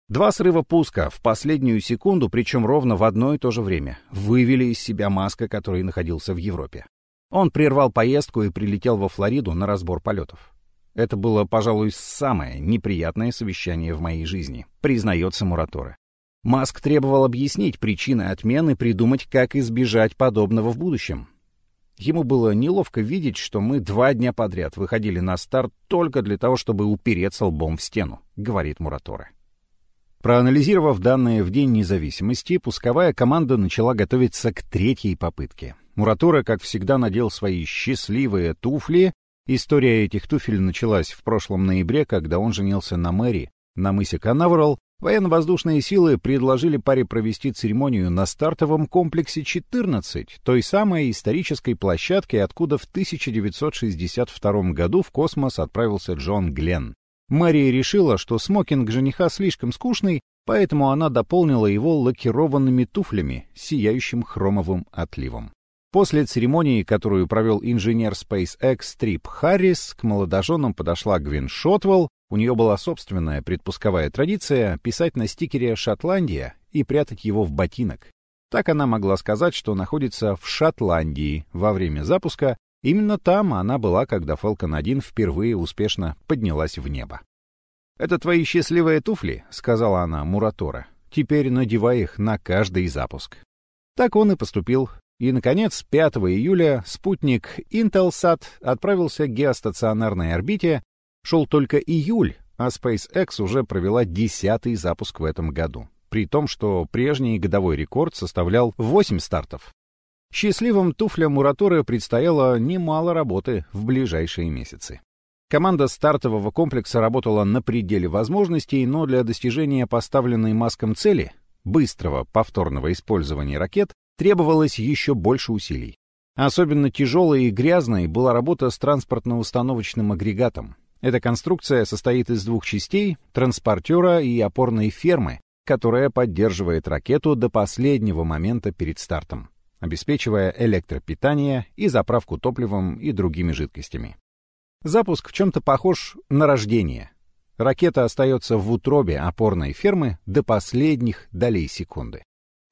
Два срыва пуска в последнюю секунду, причем ровно в одно и то же время, вывели из себя Маска, который находился в Европе. Он прервал поездку и прилетел во Флориду на разбор полетов. Это было, пожалуй, самое неприятное совещание в моей жизни, признается Мураторе. Маск требовал объяснить причины отмены, придумать, как избежать подобного в будущем. Ему было неловко видеть, что мы два дня подряд выходили на старт только для того, чтобы упереться лбом в стену, говорит Мураторе. Проанализировав данные в День независимости, пусковая команда начала готовиться к третьей попытке. Муратура, как всегда, надел свои счастливые туфли История этих туфель началась в прошлом ноябре, когда он женился на Мэри на мысе Канаверал. Военно-воздушные силы предложили паре провести церемонию на стартовом комплексе 14, той самой исторической площадке, откуда в 1962 году в космос отправился Джон Гленн. Мэри решила, что смокинг жениха слишком скучный, поэтому она дополнила его лакированными туфлями, сияющим хромовым отливом. После церемонии, которую провел инженер SpaceX Трип Харрис, к молодоженам подошла Гвин Шотвелл. У нее была собственная предпусковая традиция писать на стикере «Шотландия» и прятать его в ботинок. Так она могла сказать, что находится в Шотландии во время запуска. Именно там она была, когда Falcon 1 впервые успешно поднялась в небо. «Это твои счастливые туфли», — сказала она Муратора. «Теперь надевай их на каждый запуск». Так он и поступил. И, наконец, 5 июля спутник Intelsat отправился к геостационарной орбите. Шел только июль, а SpaceX уже провела десятый запуск в этом году. При том, что прежний годовой рекорд составлял 8 стартов. Счастливым туфлям Мураторе предстояло немало работы в ближайшие месяцы. Команда стартового комплекса работала на пределе возможностей, но для достижения поставленной маском цели — быстрого повторного использования ракет требовалось еще больше усилий. Особенно тяжелой и грязной была работа с транспортно-установочным агрегатом. Эта конструкция состоит из двух частей — транспортера и опорной фермы, которая поддерживает ракету до последнего момента перед стартом, обеспечивая электропитание и заправку топливом и другими жидкостями. Запуск в чем-то похож на рождение. Ракета остается в утробе опорной фермы до последних долей секунды.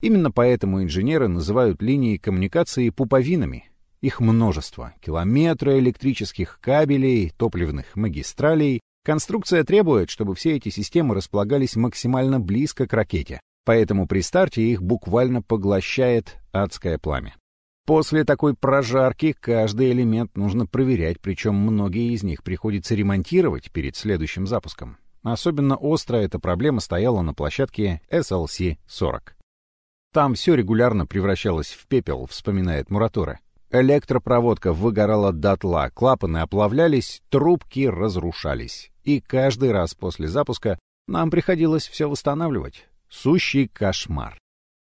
Именно поэтому инженеры называют линии коммуникации пуповинами. Их множество. Километры электрических кабелей, топливных магистралей. Конструкция требует, чтобы все эти системы располагались максимально близко к ракете. Поэтому при старте их буквально поглощает адское пламя. После такой прожарки каждый элемент нужно проверять, причем многие из них приходится ремонтировать перед следующим запуском. Особенно остро эта проблема стояла на площадке SLC-40. Там все регулярно превращалось в пепел, вспоминает Муратора. Электропроводка выгорала дотла, клапаны оплавлялись, трубки разрушались. И каждый раз после запуска нам приходилось все восстанавливать. Сущий кошмар.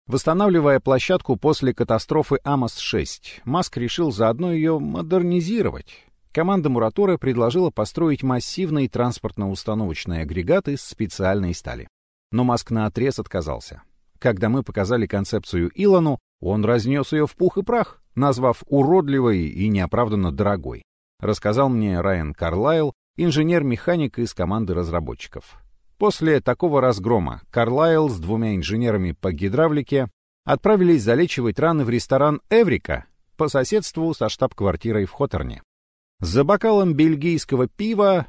Восстанавливая площадку после катастрофы Амос-6, Маск решил заодно ее модернизировать. Команда Муратора предложила построить массивный транспортно-установочный агрегат из специальной стали. Но Маск наотрез отказался. Когда мы показали концепцию Илону, он разнес ее в пух и прах, назвав уродливой и неоправданно дорогой. Рассказал мне Райан Карлайл, инженер-механик из команды разработчиков. После такого разгрома Карлайл с двумя инженерами по гидравлике отправились залечивать раны в ресторан «Эврика» по соседству со штаб-квартирой в Хоторне. За бокалом бельгийского пива,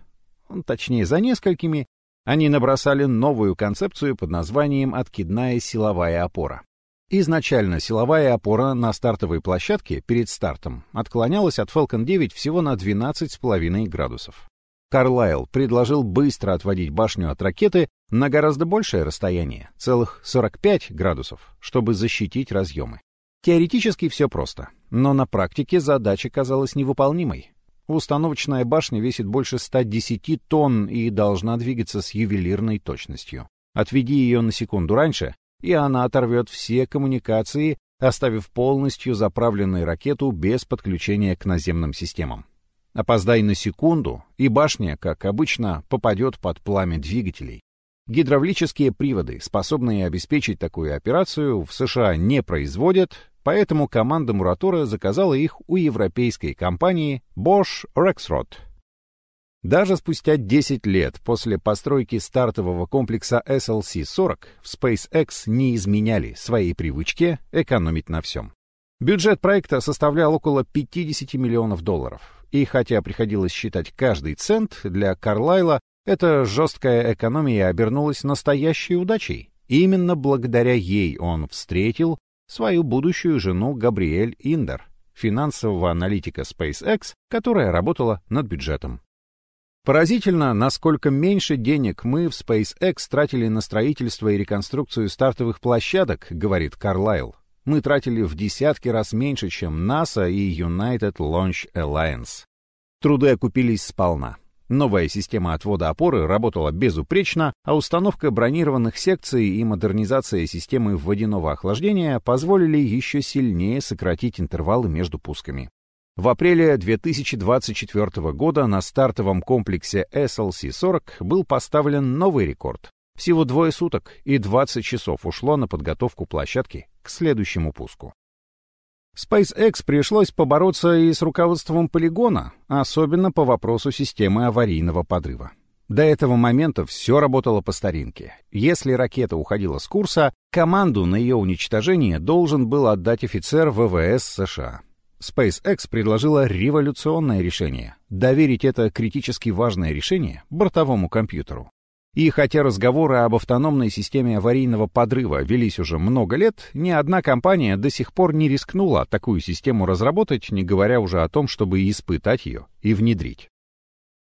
точнее за несколькими, они набросали новую концепцию под названием «Откидная силовая опора». Изначально силовая опора на стартовой площадке перед стартом отклонялась от Falcon 9 всего на 12,5 градусов. Карлайл предложил быстро отводить башню от ракеты на гораздо большее расстояние, целых 45 градусов, чтобы защитить разъемы. Теоретически все просто, но на практике задача казалась невыполнимой. Установочная башня весит больше 110 тонн и должна двигаться с ювелирной точностью. Отведи ее на секунду раньше, и она оторвет все коммуникации, оставив полностью заправленную ракету без подключения к наземным системам. Опоздай на секунду, и башня, как обычно, попадет под пламя двигателей. Гидравлические приводы, способные обеспечить такую операцию, в США не производят, поэтому команда Муратора заказала их у европейской компании Bosch Rexroth. Даже спустя 10 лет после постройки стартового комплекса SLC-40 в SpaceX не изменяли своей привычке экономить на всем. Бюджет проекта составлял около 50 миллионов долларов, и хотя приходилось считать каждый цент, для Карлайла эта жесткая экономия обернулась настоящей удачей. Именно благодаря ей он встретил свою будущую жену Габриэль Индер, финансового аналитика SpaceX, которая работала над бюджетом. Поразительно, насколько меньше денег мы в SpaceX тратили на строительство и реконструкцию стартовых площадок, говорит Карлайл мы тратили в десятки раз меньше, чем NASA и United Launch Alliance. Труды окупились сполна. Новая система отвода опоры работала безупречно, а установка бронированных секций и модернизация системы водяного охлаждения позволили еще сильнее сократить интервалы между пусками. В апреле 2024 года на стартовом комплексе SLC-40 был поставлен новый рекорд всего двое суток и 20 часов ушло на подготовку площадки к следующему пуску. SpaceX пришлось побороться и с руководством полигона, особенно по вопросу системы аварийного подрыва. До этого момента все работало по старинке. Если ракета уходила с курса, команду на ее уничтожение должен был отдать офицер ВВС США. SpaceX предложила революционное решение — доверить это критически важное решение бортовому компьютеру. И хотя разговоры об автономной системе аварийного подрыва велись уже много лет, ни одна компания до сих пор не рискнула такую систему разработать, не говоря уже о том, чтобы испытать ее и внедрить.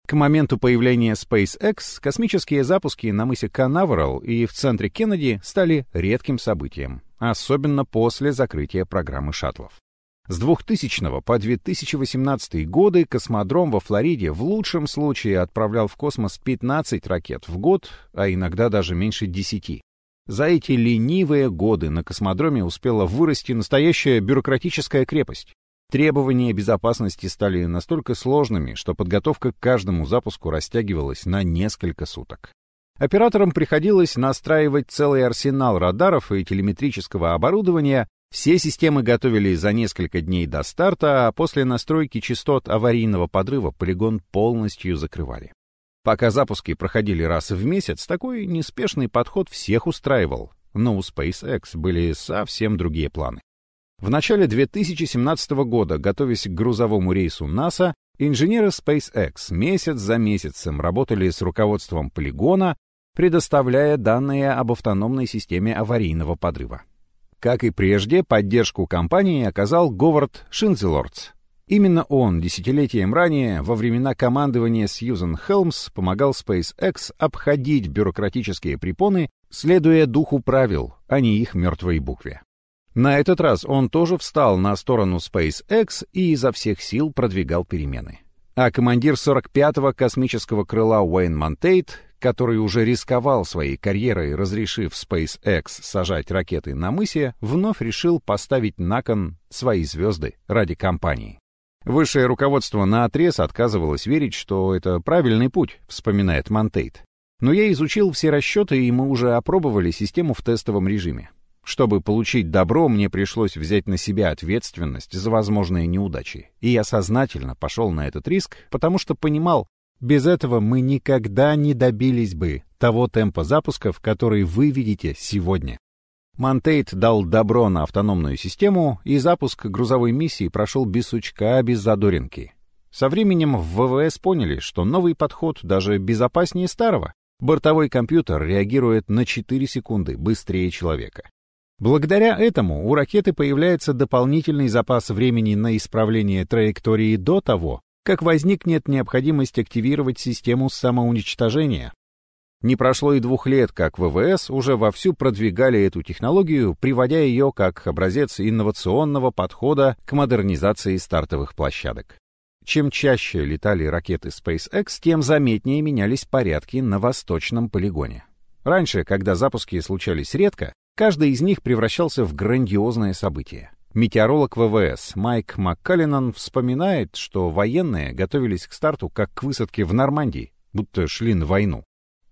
К моменту появления SpaceX космические запуски на мысе Канаверал и в центре Кеннеди стали редким событием, особенно после закрытия программы шаттлов. С 2000 по 2018 годы космодром во Флориде в лучшем случае отправлял в космос 15 ракет в год, а иногда даже меньше 10. За эти ленивые годы на космодроме успела вырасти настоящая бюрократическая крепость. Требования безопасности стали настолько сложными, что подготовка к каждому запуску растягивалась на несколько суток. Операторам приходилось настраивать целый арсенал радаров и телеметрического оборудования, все системы готовили за несколько дней до старта, а после настройки частот аварийного подрыва полигон полностью закрывали. Пока запуски проходили раз в месяц, такой неспешный подход всех устраивал, но у SpaceX были совсем другие планы. В начале 2017 года, готовясь к грузовому рейсу НАСА, инженеры SpaceX месяц за месяцем работали с руководством полигона, предоставляя данные об автономной системе аварийного подрыва. Как и прежде, поддержку компании оказал Говард Шинзелордс. Именно он десятилетием ранее, во времена командования Сьюзен Хелмс, помогал SpaceX обходить бюрократические препоны, следуя духу правил, а не их мертвой букве. На этот раз он тоже встал на сторону SpaceX и изо всех сил продвигал перемены. А командир 45-го космического крыла Уэйн Монтейт, который уже рисковал своей карьерой, разрешив SpaceX сажать ракеты на мысе, вновь решил поставить на кон свои звезды ради компании. Высшее руководство наотрез отказывалось верить, что это правильный путь, вспоминает Монтейт. Но я изучил все расчеты, и мы уже опробовали систему в тестовом режиме. Чтобы получить добро, мне пришлось взять на себя ответственность за возможные неудачи. И я сознательно пошел на этот риск, потому что понимал, без этого мы никогда не добились бы того темпа запусков, который вы видите сегодня. Монтейт дал добро на автономную систему, и запуск грузовой миссии прошел без сучка, без задоринки. Со временем в ВВС поняли, что новый подход даже безопаснее старого. Бортовой компьютер реагирует на 4 секунды быстрее человека. Благодаря этому у ракеты появляется дополнительный запас времени на исправление траектории до того, как возникнет необходимость активировать систему самоуничтожения. Не прошло и двух лет, как ВВС уже вовсю продвигали эту технологию, приводя ее как образец инновационного подхода к модернизации стартовых площадок. Чем чаще летали ракеты SpaceX, тем заметнее менялись порядки на восточном полигоне. Раньше, когда запуски случались редко, каждый из них превращался в грандиозное событие. Метеоролог ВВС Майк МакКаллинан вспоминает, что военные готовились к старту как к высадке в Нормандии, будто шли на войну.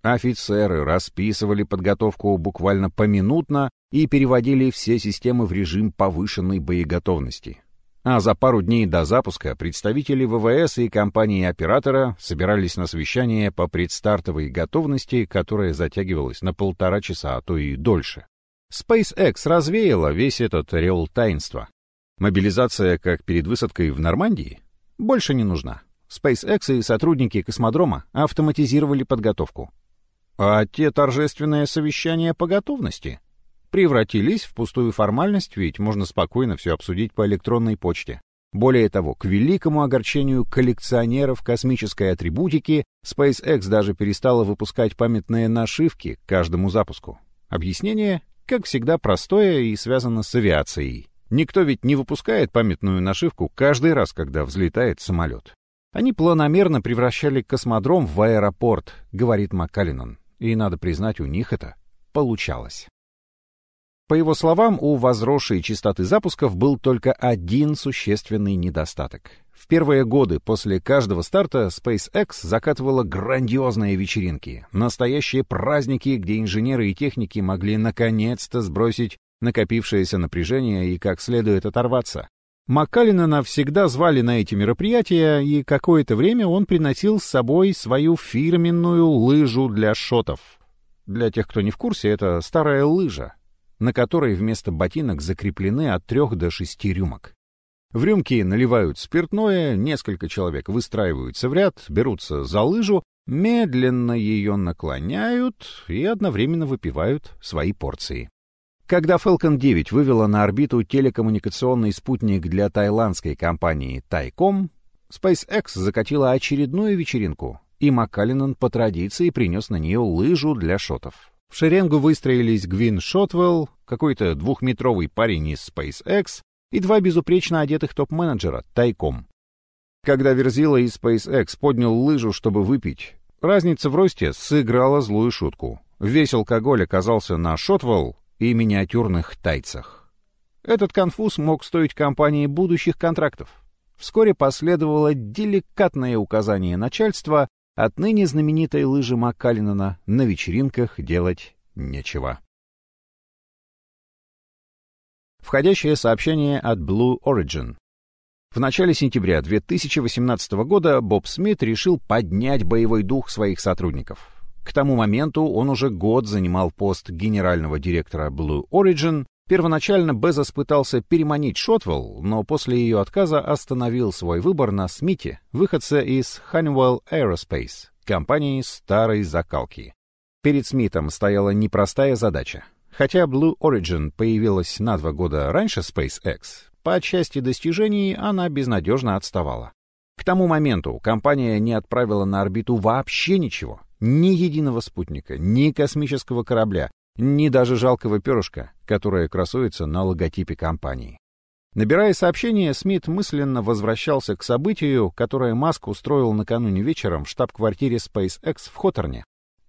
Офицеры расписывали подготовку буквально поминутно и переводили все системы в режим повышенной боеготовности. А за пару дней до запуска представители ВВС и компании-оператора собирались на совещание по предстартовой готовности, которое затягивалось на полтора часа, а то и дольше. SpaceX развеяла весь этот ореол таинства. Мобилизация, как перед высадкой в Нормандии, больше не нужна. SpaceX и сотрудники космодрома автоматизировали подготовку. А те торжественные совещания по готовности — превратились в пустую формальность, ведь можно спокойно все обсудить по электронной почте. Более того, к великому огорчению коллекционеров космической атрибутики, SpaceX даже перестала выпускать памятные нашивки каждому запуску. Объяснение, как всегда, простое и связано с авиацией. Никто ведь не выпускает памятную нашивку каждый раз, когда взлетает самолет. Они планомерно превращали космодром в аэропорт, говорит МакКаллинан. И, надо признать, у них это получалось. По его словам, у возросшей частоты запусков был только один существенный недостаток. В первые годы после каждого старта SpaceX закатывала грандиозные вечеринки, настоящие праздники, где инженеры и техники могли наконец-то сбросить накопившееся напряжение и как следует оторваться. Маккалинена всегда звали на эти мероприятия, и какое-то время он приносил с собой свою фирменную лыжу для шотов. Для тех, кто не в курсе, это старая лыжа, на которой вместо ботинок закреплены от трех до шести рюмок. В рюмки наливают спиртное, несколько человек выстраиваются в ряд, берутся за лыжу, медленно ее наклоняют и одновременно выпивают свои порции. Когда Falcon 9 вывела на орбиту телекоммуникационный спутник для тайландской компании Тайком, SpaceX закатила очередную вечеринку, и Маккаллинан по традиции принес на нее лыжу для шотов. В шеренгу выстроились Гвин Шотвелл, какой-то двухметровый парень из SpaceX и два безупречно одетых топ-менеджера тайком. Когда Верзила из SpaceX поднял лыжу, чтобы выпить, разница в росте сыграла злую шутку. Весь алкоголь оказался на Шотвелл и миниатюрных тайцах. Этот конфуз мог стоить компании будущих контрактов. Вскоре последовало деликатное указание начальства Отныне знаменитой лыжи Маккалинана на вечеринках делать нечего. Входящее сообщение от Blue Origin. В начале сентября 2018 года Боб Смит решил поднять боевой дух своих сотрудников. К тому моменту он уже год занимал пост генерального директора Blue Origin Первоначально Безос пытался переманить Шотвелл, но после ее отказа остановил свой выбор на Смите, выходце из Honeywell Aerospace, компании старой закалки. Перед Смитом стояла непростая задача. Хотя Blue Origin появилась на два года раньше SpaceX, по части достижений она безнадежно отставала. К тому моменту компания не отправила на орбиту вообще ничего, ни единого спутника, ни космического корабля, ни даже жалкого перышка, которое красуется на логотипе компании. Набирая сообщение, Смит мысленно возвращался к событию, которое Маск устроил накануне вечером в штаб-квартире SpaceX в Хоторне.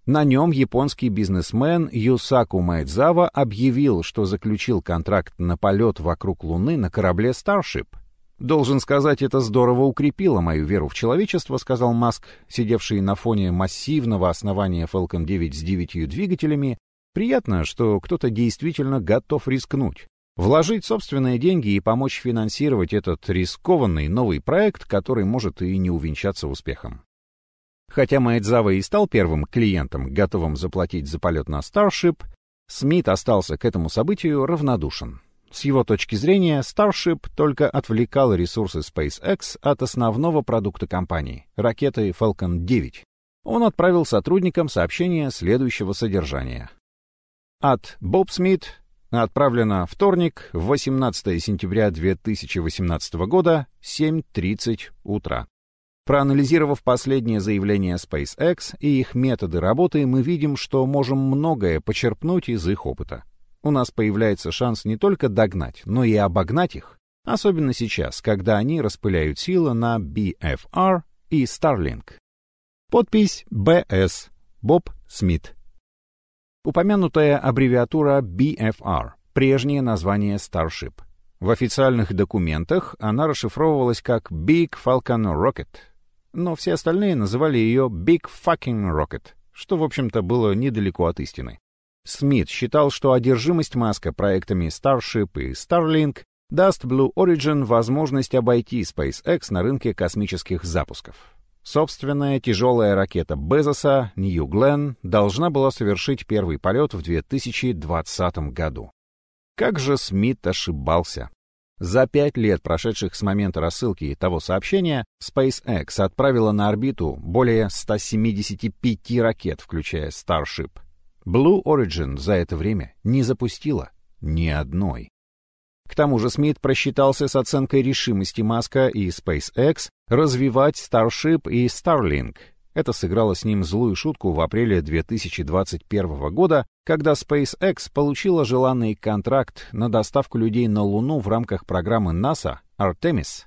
На нем японский бизнесмен Юсаку Майдзава объявил, что заключил контракт на полет вокруг Луны на корабле Starship. «Должен сказать, это здорово укрепило мою веру в человечество», — сказал Маск, сидевший на фоне массивного основания Falcon 9 с девятью двигателями Приятно, что кто-то действительно готов рискнуть, вложить собственные деньги и помочь финансировать этот рискованный новый проект, который может и не увенчаться успехом. Хотя Майдзава и стал первым клиентом, готовым заплатить за полет на Starship, Смит остался к этому событию равнодушен. С его точки зрения, Starship только отвлекал ресурсы SpaceX от основного продукта компании — ракеты Falcon 9. Он отправил сотрудникам сообщение следующего содержания. От Боб Смит отправлено вторник, 18 сентября 2018 года, 7.30 утра. Проанализировав последнее заявление SpaceX и их методы работы, мы видим, что можем многое почерпнуть из их опыта. У нас появляется шанс не только догнать, но и обогнать их, особенно сейчас, когда они распыляют силы на BFR и Starlink. Подпись BS. Боб Смит. Упомянутая аббревиатура BFR — прежнее название Starship. В официальных документах она расшифровывалась как Big Falcon Rocket, но все остальные называли ее Big Fucking Rocket, что, в общем-то, было недалеко от истины. Смит считал, что одержимость Маска проектами Starship и Starlink даст Blue Origin возможность обойти SpaceX на рынке космических запусков. Собственная тяжелая ракета Безоса Нью Гленн должна была совершить первый полет в 2020 году. Как же Смит ошибался. За пять лет, прошедших с момента рассылки того сообщения, SpaceX отправила на орбиту более 175 ракет, включая Starship. Blue Origin за это время не запустила ни одной. К тому же Смит просчитался с оценкой решимости Маска и SpaceX развивать Starship и Starlink. Это сыграло с ним злую шутку в апреле 2021 года, когда SpaceX получила желанный контракт на доставку людей на Луну в рамках программы НАСА Artemis.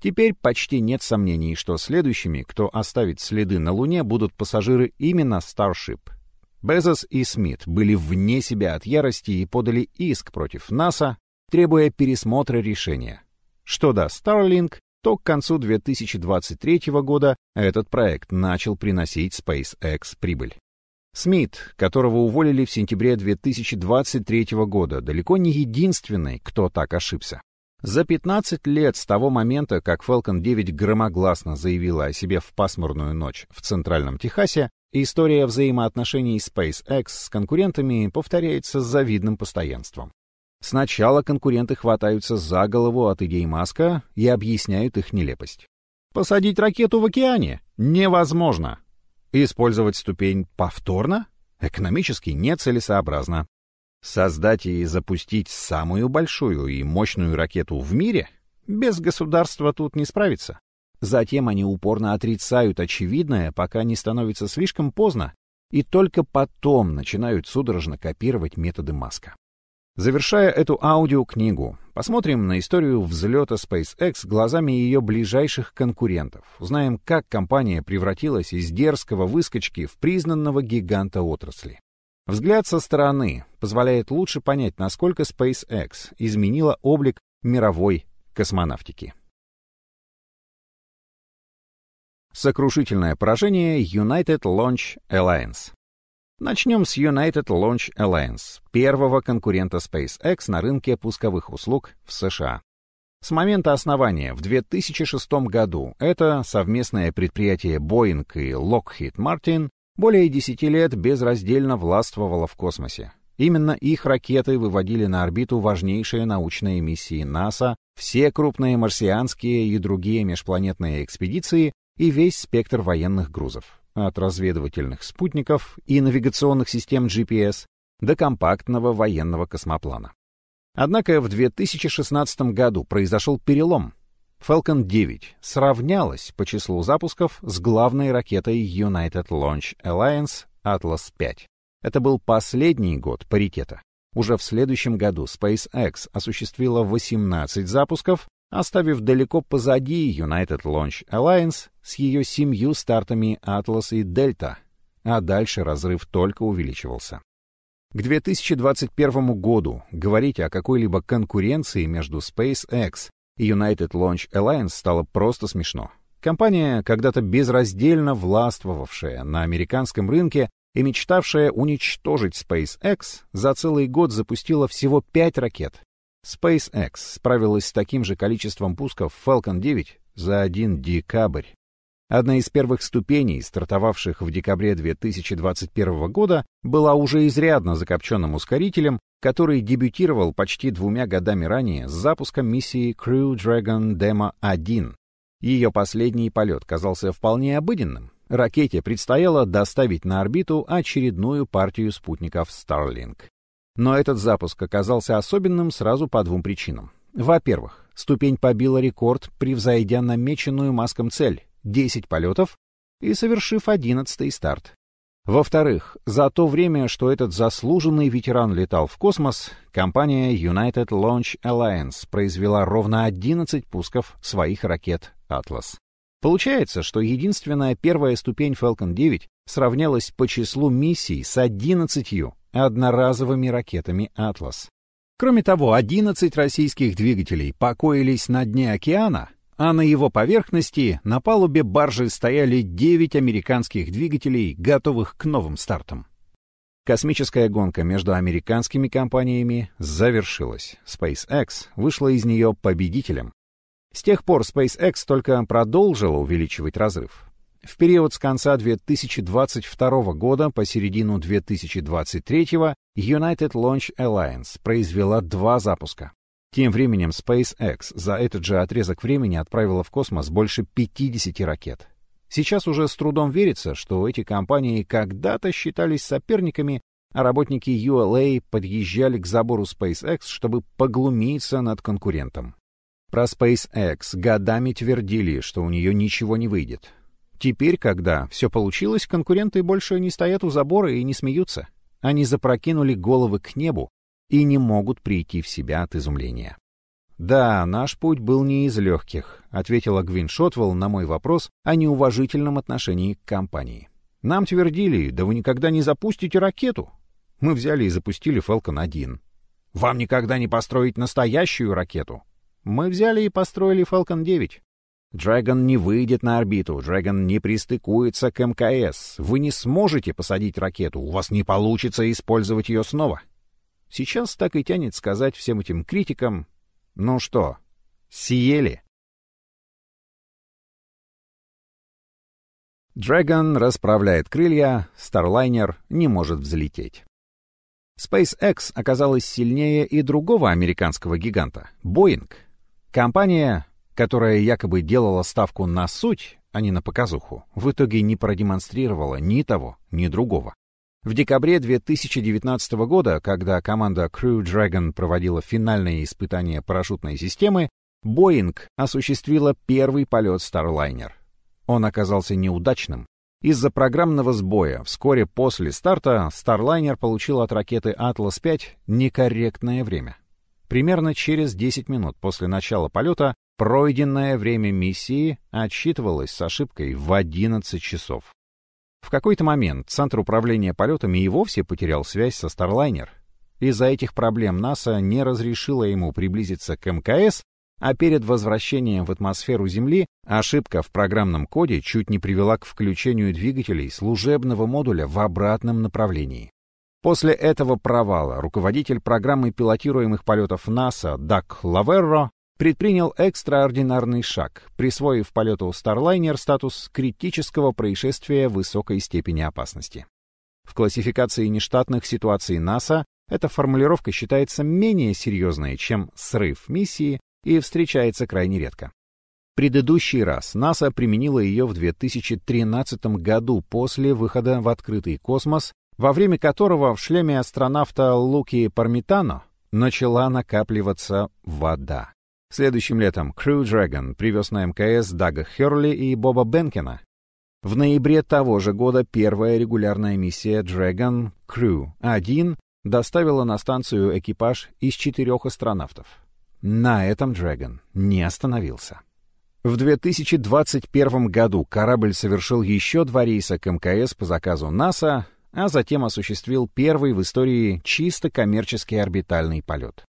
Теперь почти нет сомнений, что следующими, кто оставит следы на Луне, будут пассажиры именно Starship. Безос и Смит были вне себя от ярости и подали иск против НАСА, требуя пересмотра решения. Что до Starlink, то к концу 2023 года этот проект начал приносить SpaceX прибыль. Смит, которого уволили в сентябре 2023 года, далеко не единственный, кто так ошибся. За 15 лет с того момента, как Falcon 9 громогласно заявила о себе в пасмурную ночь в Центральном Техасе, история взаимоотношений SpaceX с конкурентами повторяется с завидным постоянством. Сначала конкуренты хватаются за голову от идей Маска и объясняют их нелепость. Посадить ракету в океане невозможно. Использовать ступень повторно экономически нецелесообразно. Создать и запустить самую большую и мощную ракету в мире без государства тут не справится. Затем они упорно отрицают очевидное, пока не становится слишком поздно, и только потом начинают судорожно копировать методы Маска. Завершая эту аудиокнигу, посмотрим на историю взлета SpaceX глазами ее ближайших конкурентов. Узнаем, как компания превратилась из дерзкого выскочки в признанного гиганта отрасли. Взгляд со стороны позволяет лучше понять, насколько SpaceX изменила облик мировой космонавтики. Сокрушительное поражение United Launch Alliance Начнем с United Launch Alliance, первого конкурента SpaceX на рынке пусковых услуг в США. С момента основания в 2006 году это совместное предприятие Boeing и Lockheed Martin более 10 лет безраздельно властвовало в космосе. Именно их ракеты выводили на орбиту важнейшие научные миссии НАСА, все крупные марсианские и другие межпланетные экспедиции и весь спектр военных грузов от разведывательных спутников и навигационных систем GPS до компактного военного космоплана. Однако в 2016 году произошел перелом. Falcon 9 сравнялась по числу запусков с главной ракетой United Launch Alliance Atlas 5. Это был последний год паритета. Уже в следующем году SpaceX осуществила 18 запусков, оставив далеко позади United Launch Alliance с ее семью стартами Atlas и Delta, а дальше разрыв только увеличивался. К 2021 году говорить о какой-либо конкуренции между SpaceX и United Launch Alliance стало просто смешно. Компания, когда-то безраздельно властвовавшая на американском рынке и мечтавшая уничтожить SpaceX, за целый год запустила всего пять ракет, SpaceX справилась с таким же количеством пусков Falcon 9 за один декабрь. Одна из первых ступеней, стартовавших в декабре 2021 года, была уже изрядно закопченным ускорителем, который дебютировал почти двумя годами ранее с запуском миссии Crew Dragon Demo 1. Ее последний полет казался вполне обыденным. Ракете предстояло доставить на орбиту очередную партию спутников Starlink. Но этот запуск оказался особенным сразу по двум причинам. Во-первых, ступень побила рекорд, превзойдя намеченную маском цель — 10 полетов и совершив 11 старт. Во-вторых, за то время, что этот заслуженный ветеран летал в космос, компания United Launch Alliance произвела ровно 11 пусков своих ракет «Атлас». Получается, что единственная первая ступень Falcon 9 сравнялась по числу миссий с 11 одноразовыми ракетами «Атлас». Кроме того, 11 российских двигателей покоились на дне океана, а на его поверхности на палубе баржи стояли 9 американских двигателей, готовых к новым стартам. Космическая гонка между американскими компаниями завершилась. SpaceX вышла из нее победителем. С тех пор SpaceX только продолжила увеличивать разрыв. В период с конца 2022 года по середину 2023 United Launch Alliance произвела два запуска. Тем временем SpaceX за этот же отрезок времени отправила в космос больше 50 ракет. Сейчас уже с трудом верится, что эти компании когда-то считались соперниками, а работники ULA подъезжали к забору SpaceX, чтобы поглумиться над конкурентом. Про SpaceX годами твердили, что у нее ничего не выйдет. Теперь, когда все получилось, конкуренты больше не стоят у забора и не смеются. Они запрокинули головы к небу и не могут прийти в себя от изумления. «Да, наш путь был не из легких», — ответила Гвин Шотвелл на мой вопрос о неуважительном отношении к компании. «Нам твердили, да вы никогда не запустите ракету». Мы взяли и запустили Falcon 1. «Вам никогда не построить настоящую ракету». Мы взяли и построили Falcon 9. Dragon не выйдет на орбиту, Dragon не пристыкуется к МКС. Вы не сможете посадить ракету, у вас не получится использовать ее снова. Сейчас так и тянет сказать всем этим критикам, ну что, съели? Dragon расправляет крылья, Starliner не может взлететь. SpaceX оказалась сильнее и другого американского гиганта — Boeing. Компания, которая якобы делала ставку на суть, а не на показуху, в итоге не продемонстрировала ни того, ни другого. В декабре 2019 года, когда команда Crew Dragon проводила финальные испытания парашютной системы, Boeing осуществила первый полет Starliner. Он оказался неудачным. Из-за программного сбоя вскоре после старта Starliner получил от ракеты Atlas 5 некорректное время. Примерно через 10 минут после начала полета пройденное время миссии отсчитывалось с ошибкой в 11 часов. В какой-то момент Центр управления полетами и вовсе потерял связь со Starliner. Из-за этих проблем НАСА не разрешила ему приблизиться к МКС, а перед возвращением в атмосферу Земли ошибка в программном коде чуть не привела к включению двигателей служебного модуля в обратном направлении. После этого провала руководитель программы пилотируемых полетов НАСА Дак Лаверро предпринял экстраординарный шаг, присвоив полету Starliner статус критического происшествия высокой степени опасности. В классификации нештатных ситуаций НАСА эта формулировка считается менее серьезной, чем срыв миссии и встречается крайне редко. Предыдущий раз НАСА применила ее в 2013 году после выхода в открытый космос, во время которого в шлеме астронавта Луки Пармитано начала накапливаться вода. Следующим летом Crew Dragon привез на МКС Дага Херли и Боба Бенкена. В ноябре того же года первая регулярная миссия Dragon Crew 1 доставила на станцию экипаж из четырех астронавтов. На этом Dragon не остановился. В 2021 году корабль совершил еще два рейса к МКС по заказу НАСА, а затем осуществил первый в истории чисто коммерческий орбитальный полет.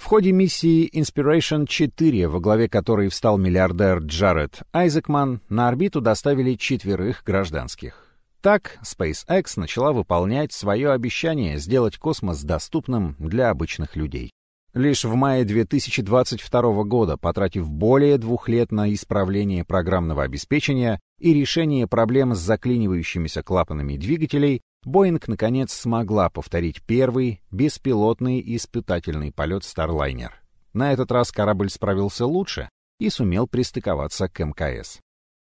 В ходе миссии Inspiration 4, во главе которой встал миллиардер Джаред Айзекман, на орбиту доставили четверых гражданских. Так SpaceX начала выполнять свое обещание сделать космос доступным для обычных людей. Лишь в мае 2022 года, потратив более двух лет на исправление программного обеспечения и решение проблем с заклинивающимися клапанами двигателей, Боинг, наконец, смогла повторить первый беспилотный испытательный полет Starliner. На этот раз корабль справился лучше и сумел пристыковаться к МКС.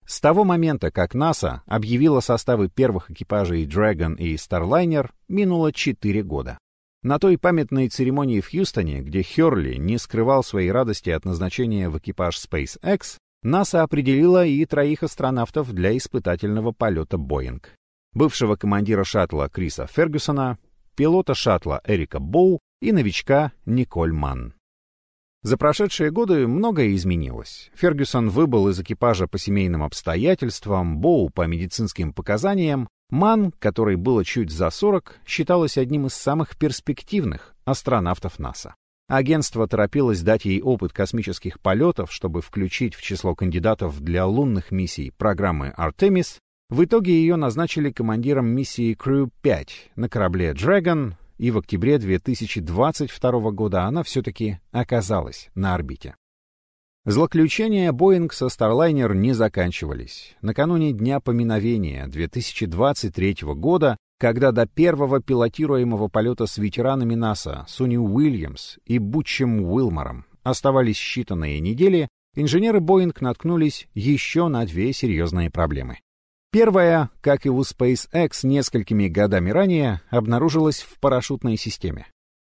С того момента, как НАСА объявила составы первых экипажей Dragon и Starliner, минуло 4 года. На той памятной церемонии в Хьюстоне, где Херли не скрывал своей радости от назначения в экипаж SpaceX, НАСА определила и троих астронавтов для испытательного полета «Боинг». Бывшего командира шаттла Криса Фергюсона, пилота шаттла Эрика Боу и новичка Николь Манн. За прошедшие годы многое изменилось. Фергюсон выбыл из экипажа по семейным обстоятельствам, Боу по медицинским показаниям, Ман, который было чуть за 40, считалась одним из самых перспективных астронавтов НАСА. Агентство торопилось дать ей опыт космических полетов, чтобы включить в число кандидатов для лунных миссий программы «Артемис». В итоге ее назначили командиром миссии Crew-5 на корабле Dragon, и в октябре 2022 года она все-таки оказалась на орбите. Злоключения Боинг со Starliner не заканчивались. Накануне Дня поминовения 2023 года, когда до первого пилотируемого полета с ветеранами НАСА Суни Уильямс и Бутчем Уилмором оставались считанные недели, инженеры Боинг наткнулись еще на две серьезные проблемы. Первая, как и у SpaceX несколькими годами ранее, обнаружилась в парашютной системе.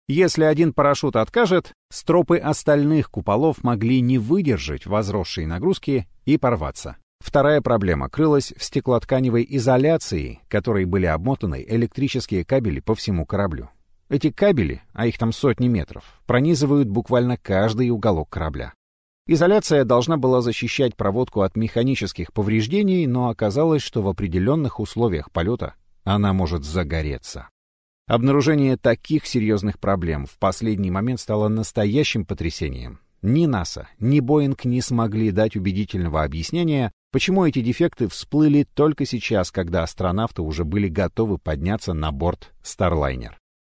Если один парашют откажет, стропы остальных куполов могли не выдержать возросшей нагрузки и порваться. Вторая проблема крылась в стеклотканевой изоляции, которой были обмотаны электрические кабели по всему кораблю. Эти кабели, а их там сотни метров, пронизывают буквально каждый уголок корабля. Изоляция должна была защищать проводку от механических повреждений, но оказалось, что в определенных условиях полета она может загореться. Обнаружение таких серьезных проблем в последний момент стало настоящим потрясением. Ни НАСА, ни Боинг не смогли дать убедительного объяснения, почему эти дефекты всплыли только сейчас, когда астронавты уже были готовы подняться на борт Starliner.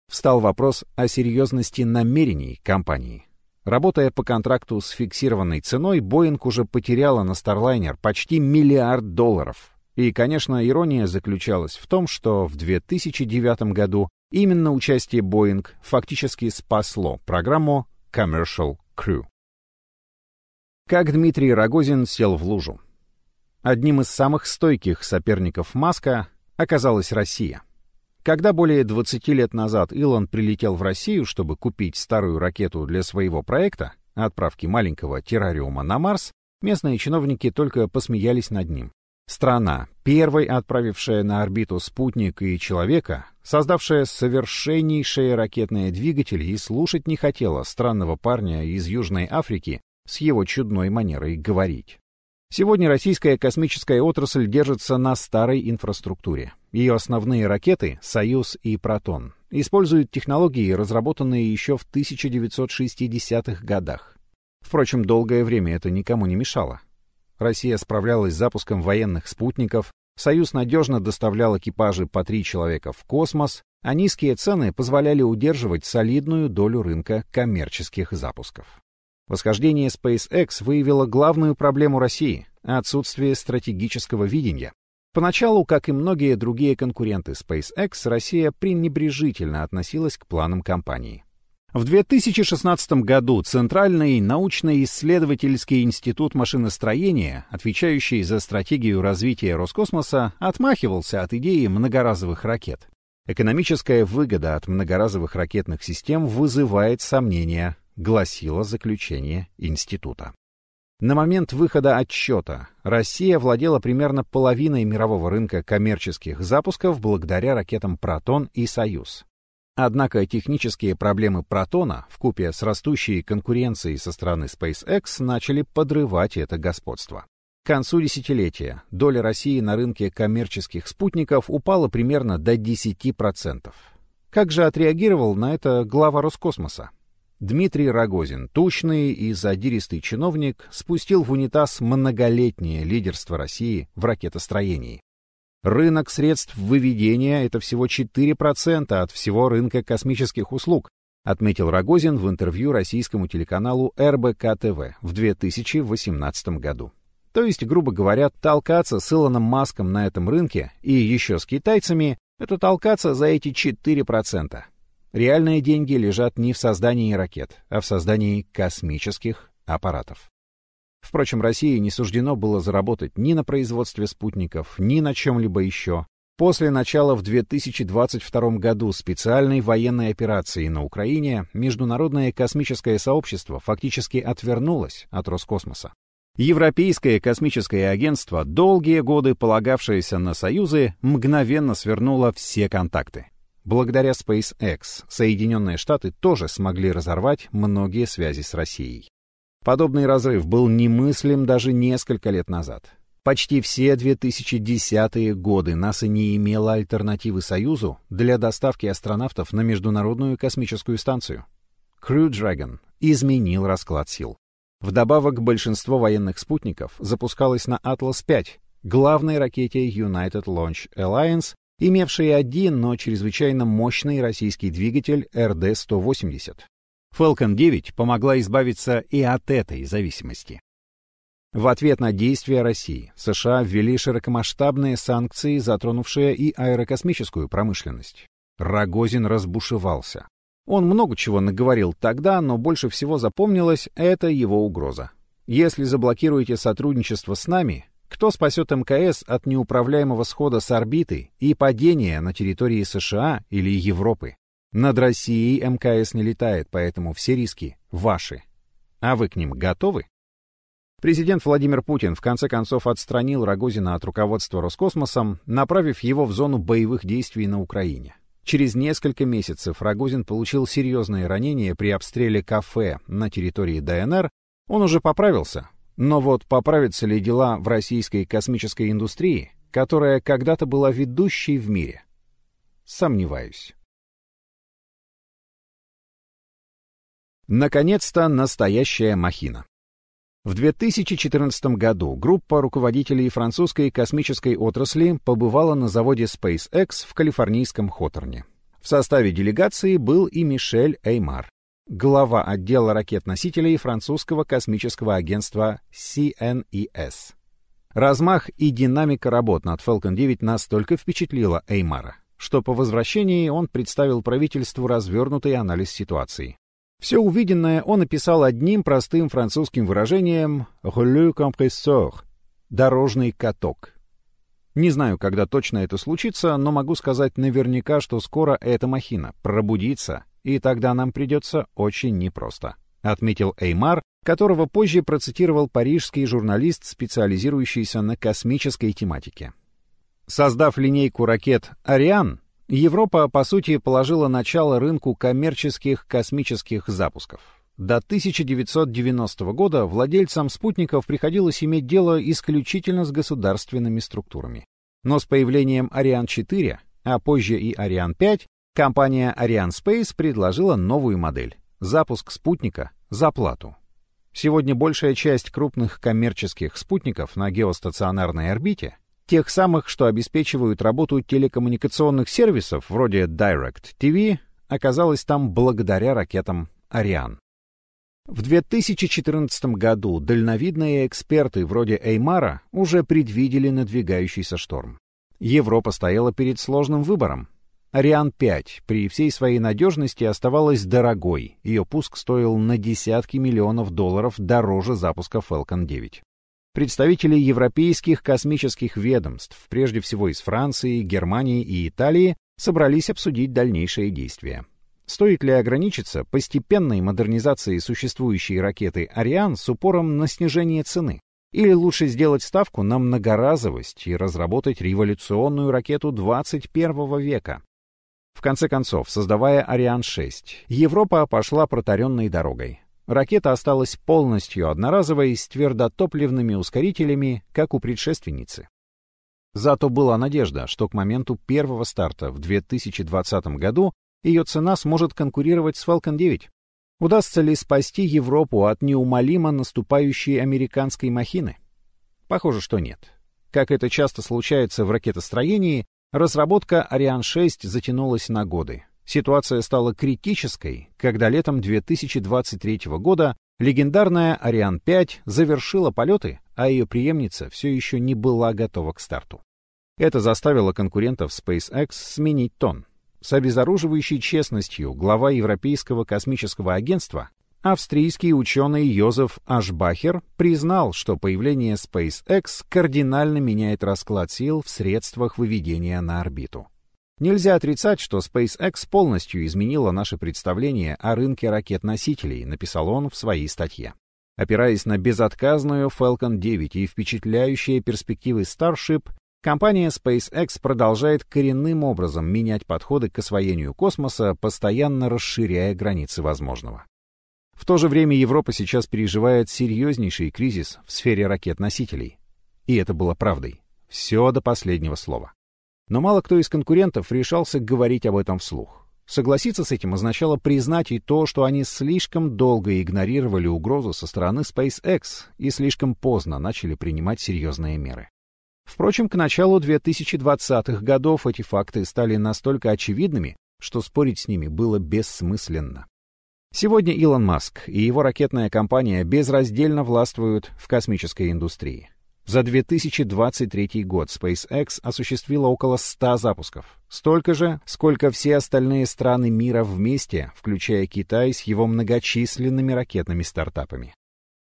Встал вопрос о серьезности намерений компании. Работая по контракту с фиксированной ценой, Боинг уже потеряла на Starliner почти миллиард долларов. И, конечно, ирония заключалась в том, что в 2009 году именно участие Боинг фактически спасло программу Commercial Crew. Как Дмитрий Рогозин сел в лужу. Одним из самых стойких соперников Маска оказалась Россия — когда более 20 лет назад Илон прилетел в Россию, чтобы купить старую ракету для своего проекта, отправки маленького террариума на Марс, местные чиновники только посмеялись над ним. Страна, первой отправившая на орбиту спутник и человека, создавшая совершеннейшие ракетные двигатели и слушать не хотела странного парня из Южной Африки с его чудной манерой говорить. Сегодня российская космическая отрасль держится на старой инфраструктуре. Ее основные ракеты «Союз» и «Протон» используют технологии, разработанные еще в 1960-х годах. Впрочем, долгое время это никому не мешало. Россия справлялась с запуском военных спутников, Союз надежно доставлял экипажи по три человека в космос, а низкие цены позволяли удерживать солидную долю рынка коммерческих запусков. Восхождение SpaceX выявило главную проблему России — отсутствие стратегического видения. Поначалу, как и многие другие конкуренты SpaceX, Россия пренебрежительно относилась к планам компании. В 2016 году Центральный научно-исследовательский институт машиностроения, отвечающий за стратегию развития Роскосмоса, отмахивался от идеи многоразовых ракет. Экономическая выгода от многоразовых ракетных систем вызывает сомнения гласило заключение института. На момент выхода отчета Россия владела примерно половиной мирового рынка коммерческих запусков благодаря ракетам «Протон» и «Союз». Однако технические проблемы «Протона» вкупе с растущей конкуренцией со стороны SpaceX начали подрывать это господство. К концу десятилетия доля России на рынке коммерческих спутников упала примерно до 10%. Как же отреагировал на это глава Роскосмоса? Дмитрий Рогозин, тучный и задиристый чиновник, спустил в унитаз многолетнее лидерство России в ракетостроении. Рынок средств выведения — это всего 4% от всего рынка космических услуг, отметил Рогозин в интервью российскому телеканалу РБК-ТВ в 2018 году. То есть, грубо говоря, толкаться с Илоном Маском на этом рынке и еще с китайцами — это толкаться за эти 4%. Реальные деньги лежат не в создании ракет, а в создании космических аппаратов. Впрочем, России не суждено было заработать ни на производстве спутников, ни на чем-либо еще. После начала в 2022 году специальной военной операции на Украине международное космическое сообщество фактически отвернулось от Роскосмоса. Европейское космическое агентство, долгие годы полагавшееся на союзы, мгновенно свернуло все контакты. Благодаря SpaceX Соединенные Штаты тоже смогли разорвать многие связи с Россией. Подобный разрыв был немыслим даже несколько лет назад. Почти все 2010-е годы НАСА не имела альтернативы Союзу для доставки астронавтов на Международную космическую станцию. Crew Dragon изменил расклад сил. Вдобавок, большинство военных спутников запускалось на Atlas-5, главной ракете United Launch Alliance, имевшей один, но чрезвычайно мощный российский двигатель RD-180. Falcon 9 помогла избавиться и от этой зависимости. В ответ на действия России США ввели широкомасштабные санкции, затронувшие и аэрокосмическую промышленность. Рогозин разбушевался. Он много чего наговорил тогда, но больше всего запомнилось это его угроза. Если заблокируете сотрудничество с нами, кто спасет МКС от неуправляемого схода с орбиты и падения на территории США или Европы? Над Россией МКС не летает, поэтому все риски ваши. А вы к ним готовы? Президент Владимир Путин в конце концов отстранил Рогозина от руководства Роскосмосом, направив его в зону боевых действий на Украине. Через несколько месяцев Рогозин получил серьезные ранения при обстреле кафе на территории ДНР. Он уже поправился. Но вот поправятся ли дела в российской космической индустрии, которая когда-то была ведущей в мире? Сомневаюсь. Наконец-то настоящая махина. В 2014 году группа руководителей французской космической отрасли побывала на заводе SpaceX в калифорнийском Хоторне. В составе делегации был и Мишель Эймар, глава отдела ракет-носителей французского космического агентства CNES. Размах и динамика работ над Falcon 9 настолько впечатлила Эймара, что по возвращении он представил правительству развернутый анализ ситуации. Все увиденное он описал одним простым французским выражением «rouleau compresseur» — «дорожный каток». Не знаю, когда точно это случится, но могу сказать наверняка, что скоро эта махина пробудится, и тогда нам придется очень непросто, — отметил Эймар, которого позже процитировал парижский журналист, специализирующийся на космической тематике. Создав линейку ракет «Ариан», Европа, по сути, положила начало рынку коммерческих космических запусков. До 1990 года владельцам спутников приходилось иметь дело исключительно с государственными структурами. Но с появлением Ariane-4, а позже и Ariane-5, компания Ariane Space предложила новую модель — запуск спутника за плату. Сегодня большая часть крупных коммерческих спутников на геостационарной орбите тех самых, что обеспечивают работу телекоммуникационных сервисов вроде Direct TV, оказалось там благодаря ракетам «Ариан». В 2014 году дальновидные эксперты вроде Эймара уже предвидели надвигающийся шторм. Европа стояла перед сложным выбором. «Ариан-5» при всей своей надежности оставалась дорогой, ее пуск стоил на десятки миллионов долларов дороже запуска Falcon 9. Представители европейских космических ведомств, прежде всего из Франции, Германии и Италии, собрались обсудить дальнейшие действия. Стоит ли ограничиться постепенной модернизацией существующей ракеты «Ариан» с упором на снижение цены? Или лучше сделать ставку на многоразовость и разработать революционную ракету 21 века? В конце концов, создавая «Ариан-6», Европа пошла протаренной дорогой. Ракета осталась полностью одноразовой с твердотопливными ускорителями, как у предшественницы. Зато была надежда, что к моменту первого старта в 2020 году ее цена сможет конкурировать с Falcon 9. Удастся ли спасти Европу от неумолимо наступающей американской махины? Похоже, что нет. Как это часто случается в ракетостроении, разработка Ariane 6 затянулась на годы. Ситуация стала критической, когда летом 2023 года легендарная Ариан-5 завершила полеты, а ее преемница все еще не была готова к старту. Это заставило конкурентов SpaceX сменить тон. С обезоруживающей честностью глава Европейского космического агентства, австрийский ученый Йозеф Ашбахер, признал, что появление SpaceX кардинально меняет расклад сил в средствах выведения на орбиту. Нельзя отрицать, что SpaceX полностью изменила наше представление о рынке ракет-носителей, написал он в своей статье. Опираясь на безотказную Falcon 9 и впечатляющие перспективы Starship, компания SpaceX продолжает коренным образом менять подходы к освоению космоса, постоянно расширяя границы возможного. В то же время Европа сейчас переживает серьезнейший кризис в сфере ракет-носителей. И это было правдой. Все до последнего слова. Но мало кто из конкурентов решался говорить об этом вслух. Согласиться с этим означало признать и то, что они слишком долго игнорировали угрозу со стороны SpaceX и слишком поздно начали принимать серьезные меры. Впрочем, к началу 2020-х годов эти факты стали настолько очевидными, что спорить с ними было бессмысленно. Сегодня Илон Маск и его ракетная компания безраздельно властвуют в космической индустрии. За 2023 год SpaceX осуществила около 100 запусков. Столько же, сколько все остальные страны мира вместе, включая Китай с его многочисленными ракетными стартапами.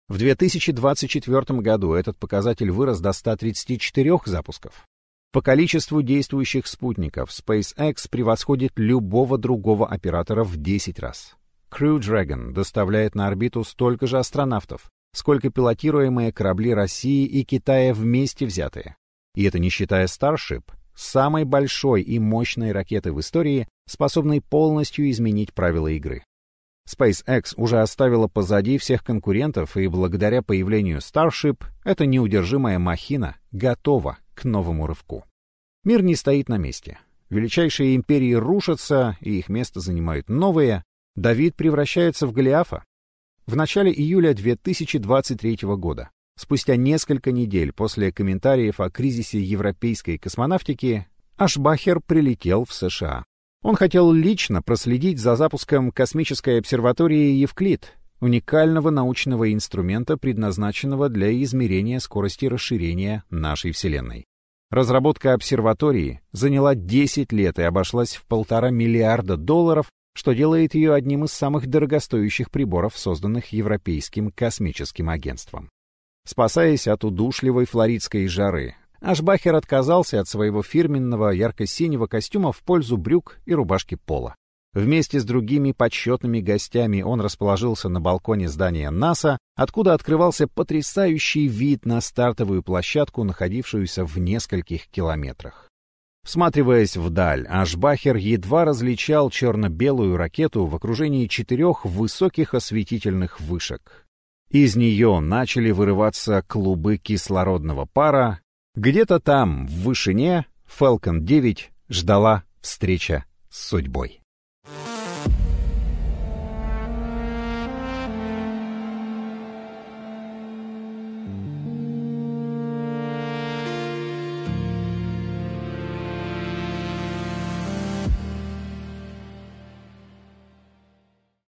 В 2024 году этот показатель вырос до 134 запусков. По количеству действующих спутников SpaceX превосходит любого другого оператора в 10 раз. Crew Dragon доставляет на орбиту столько же астронавтов, сколько пилотируемые корабли России и Китая вместе взятые. И это не считая Starship, самой большой и мощной ракеты в истории, способной полностью изменить правила игры. SpaceX уже оставила позади всех конкурентов, и благодаря появлению Starship эта неудержимая махина готова к новому рывку. Мир не стоит на месте. Величайшие империи рушатся, и их место занимают новые. Давид превращается в Голиафа, в начале июля 2023 года, спустя несколько недель после комментариев о кризисе европейской космонавтики, Ашбахер прилетел в США. Он хотел лично проследить за запуском космической обсерватории Евклид, уникального научного инструмента, предназначенного для измерения скорости расширения нашей Вселенной. Разработка обсерватории заняла 10 лет и обошлась в полтора миллиарда долларов что делает ее одним из самых дорогостоящих приборов, созданных Европейским космическим агентством. Спасаясь от удушливой флоридской жары, Ашбахер отказался от своего фирменного ярко-синего костюма в пользу брюк и рубашки пола. Вместе с другими почетными гостями он расположился на балконе здания НАСА, откуда открывался потрясающий вид на стартовую площадку, находившуюся в нескольких километрах. Всматриваясь вдаль, Ашбахер едва различал черно-белую ракету в окружении четырех высоких осветительных вышек. Из нее начали вырываться клубы кислородного пара. Где-то там, в вышине, Falcon 9 ждала встреча с судьбой.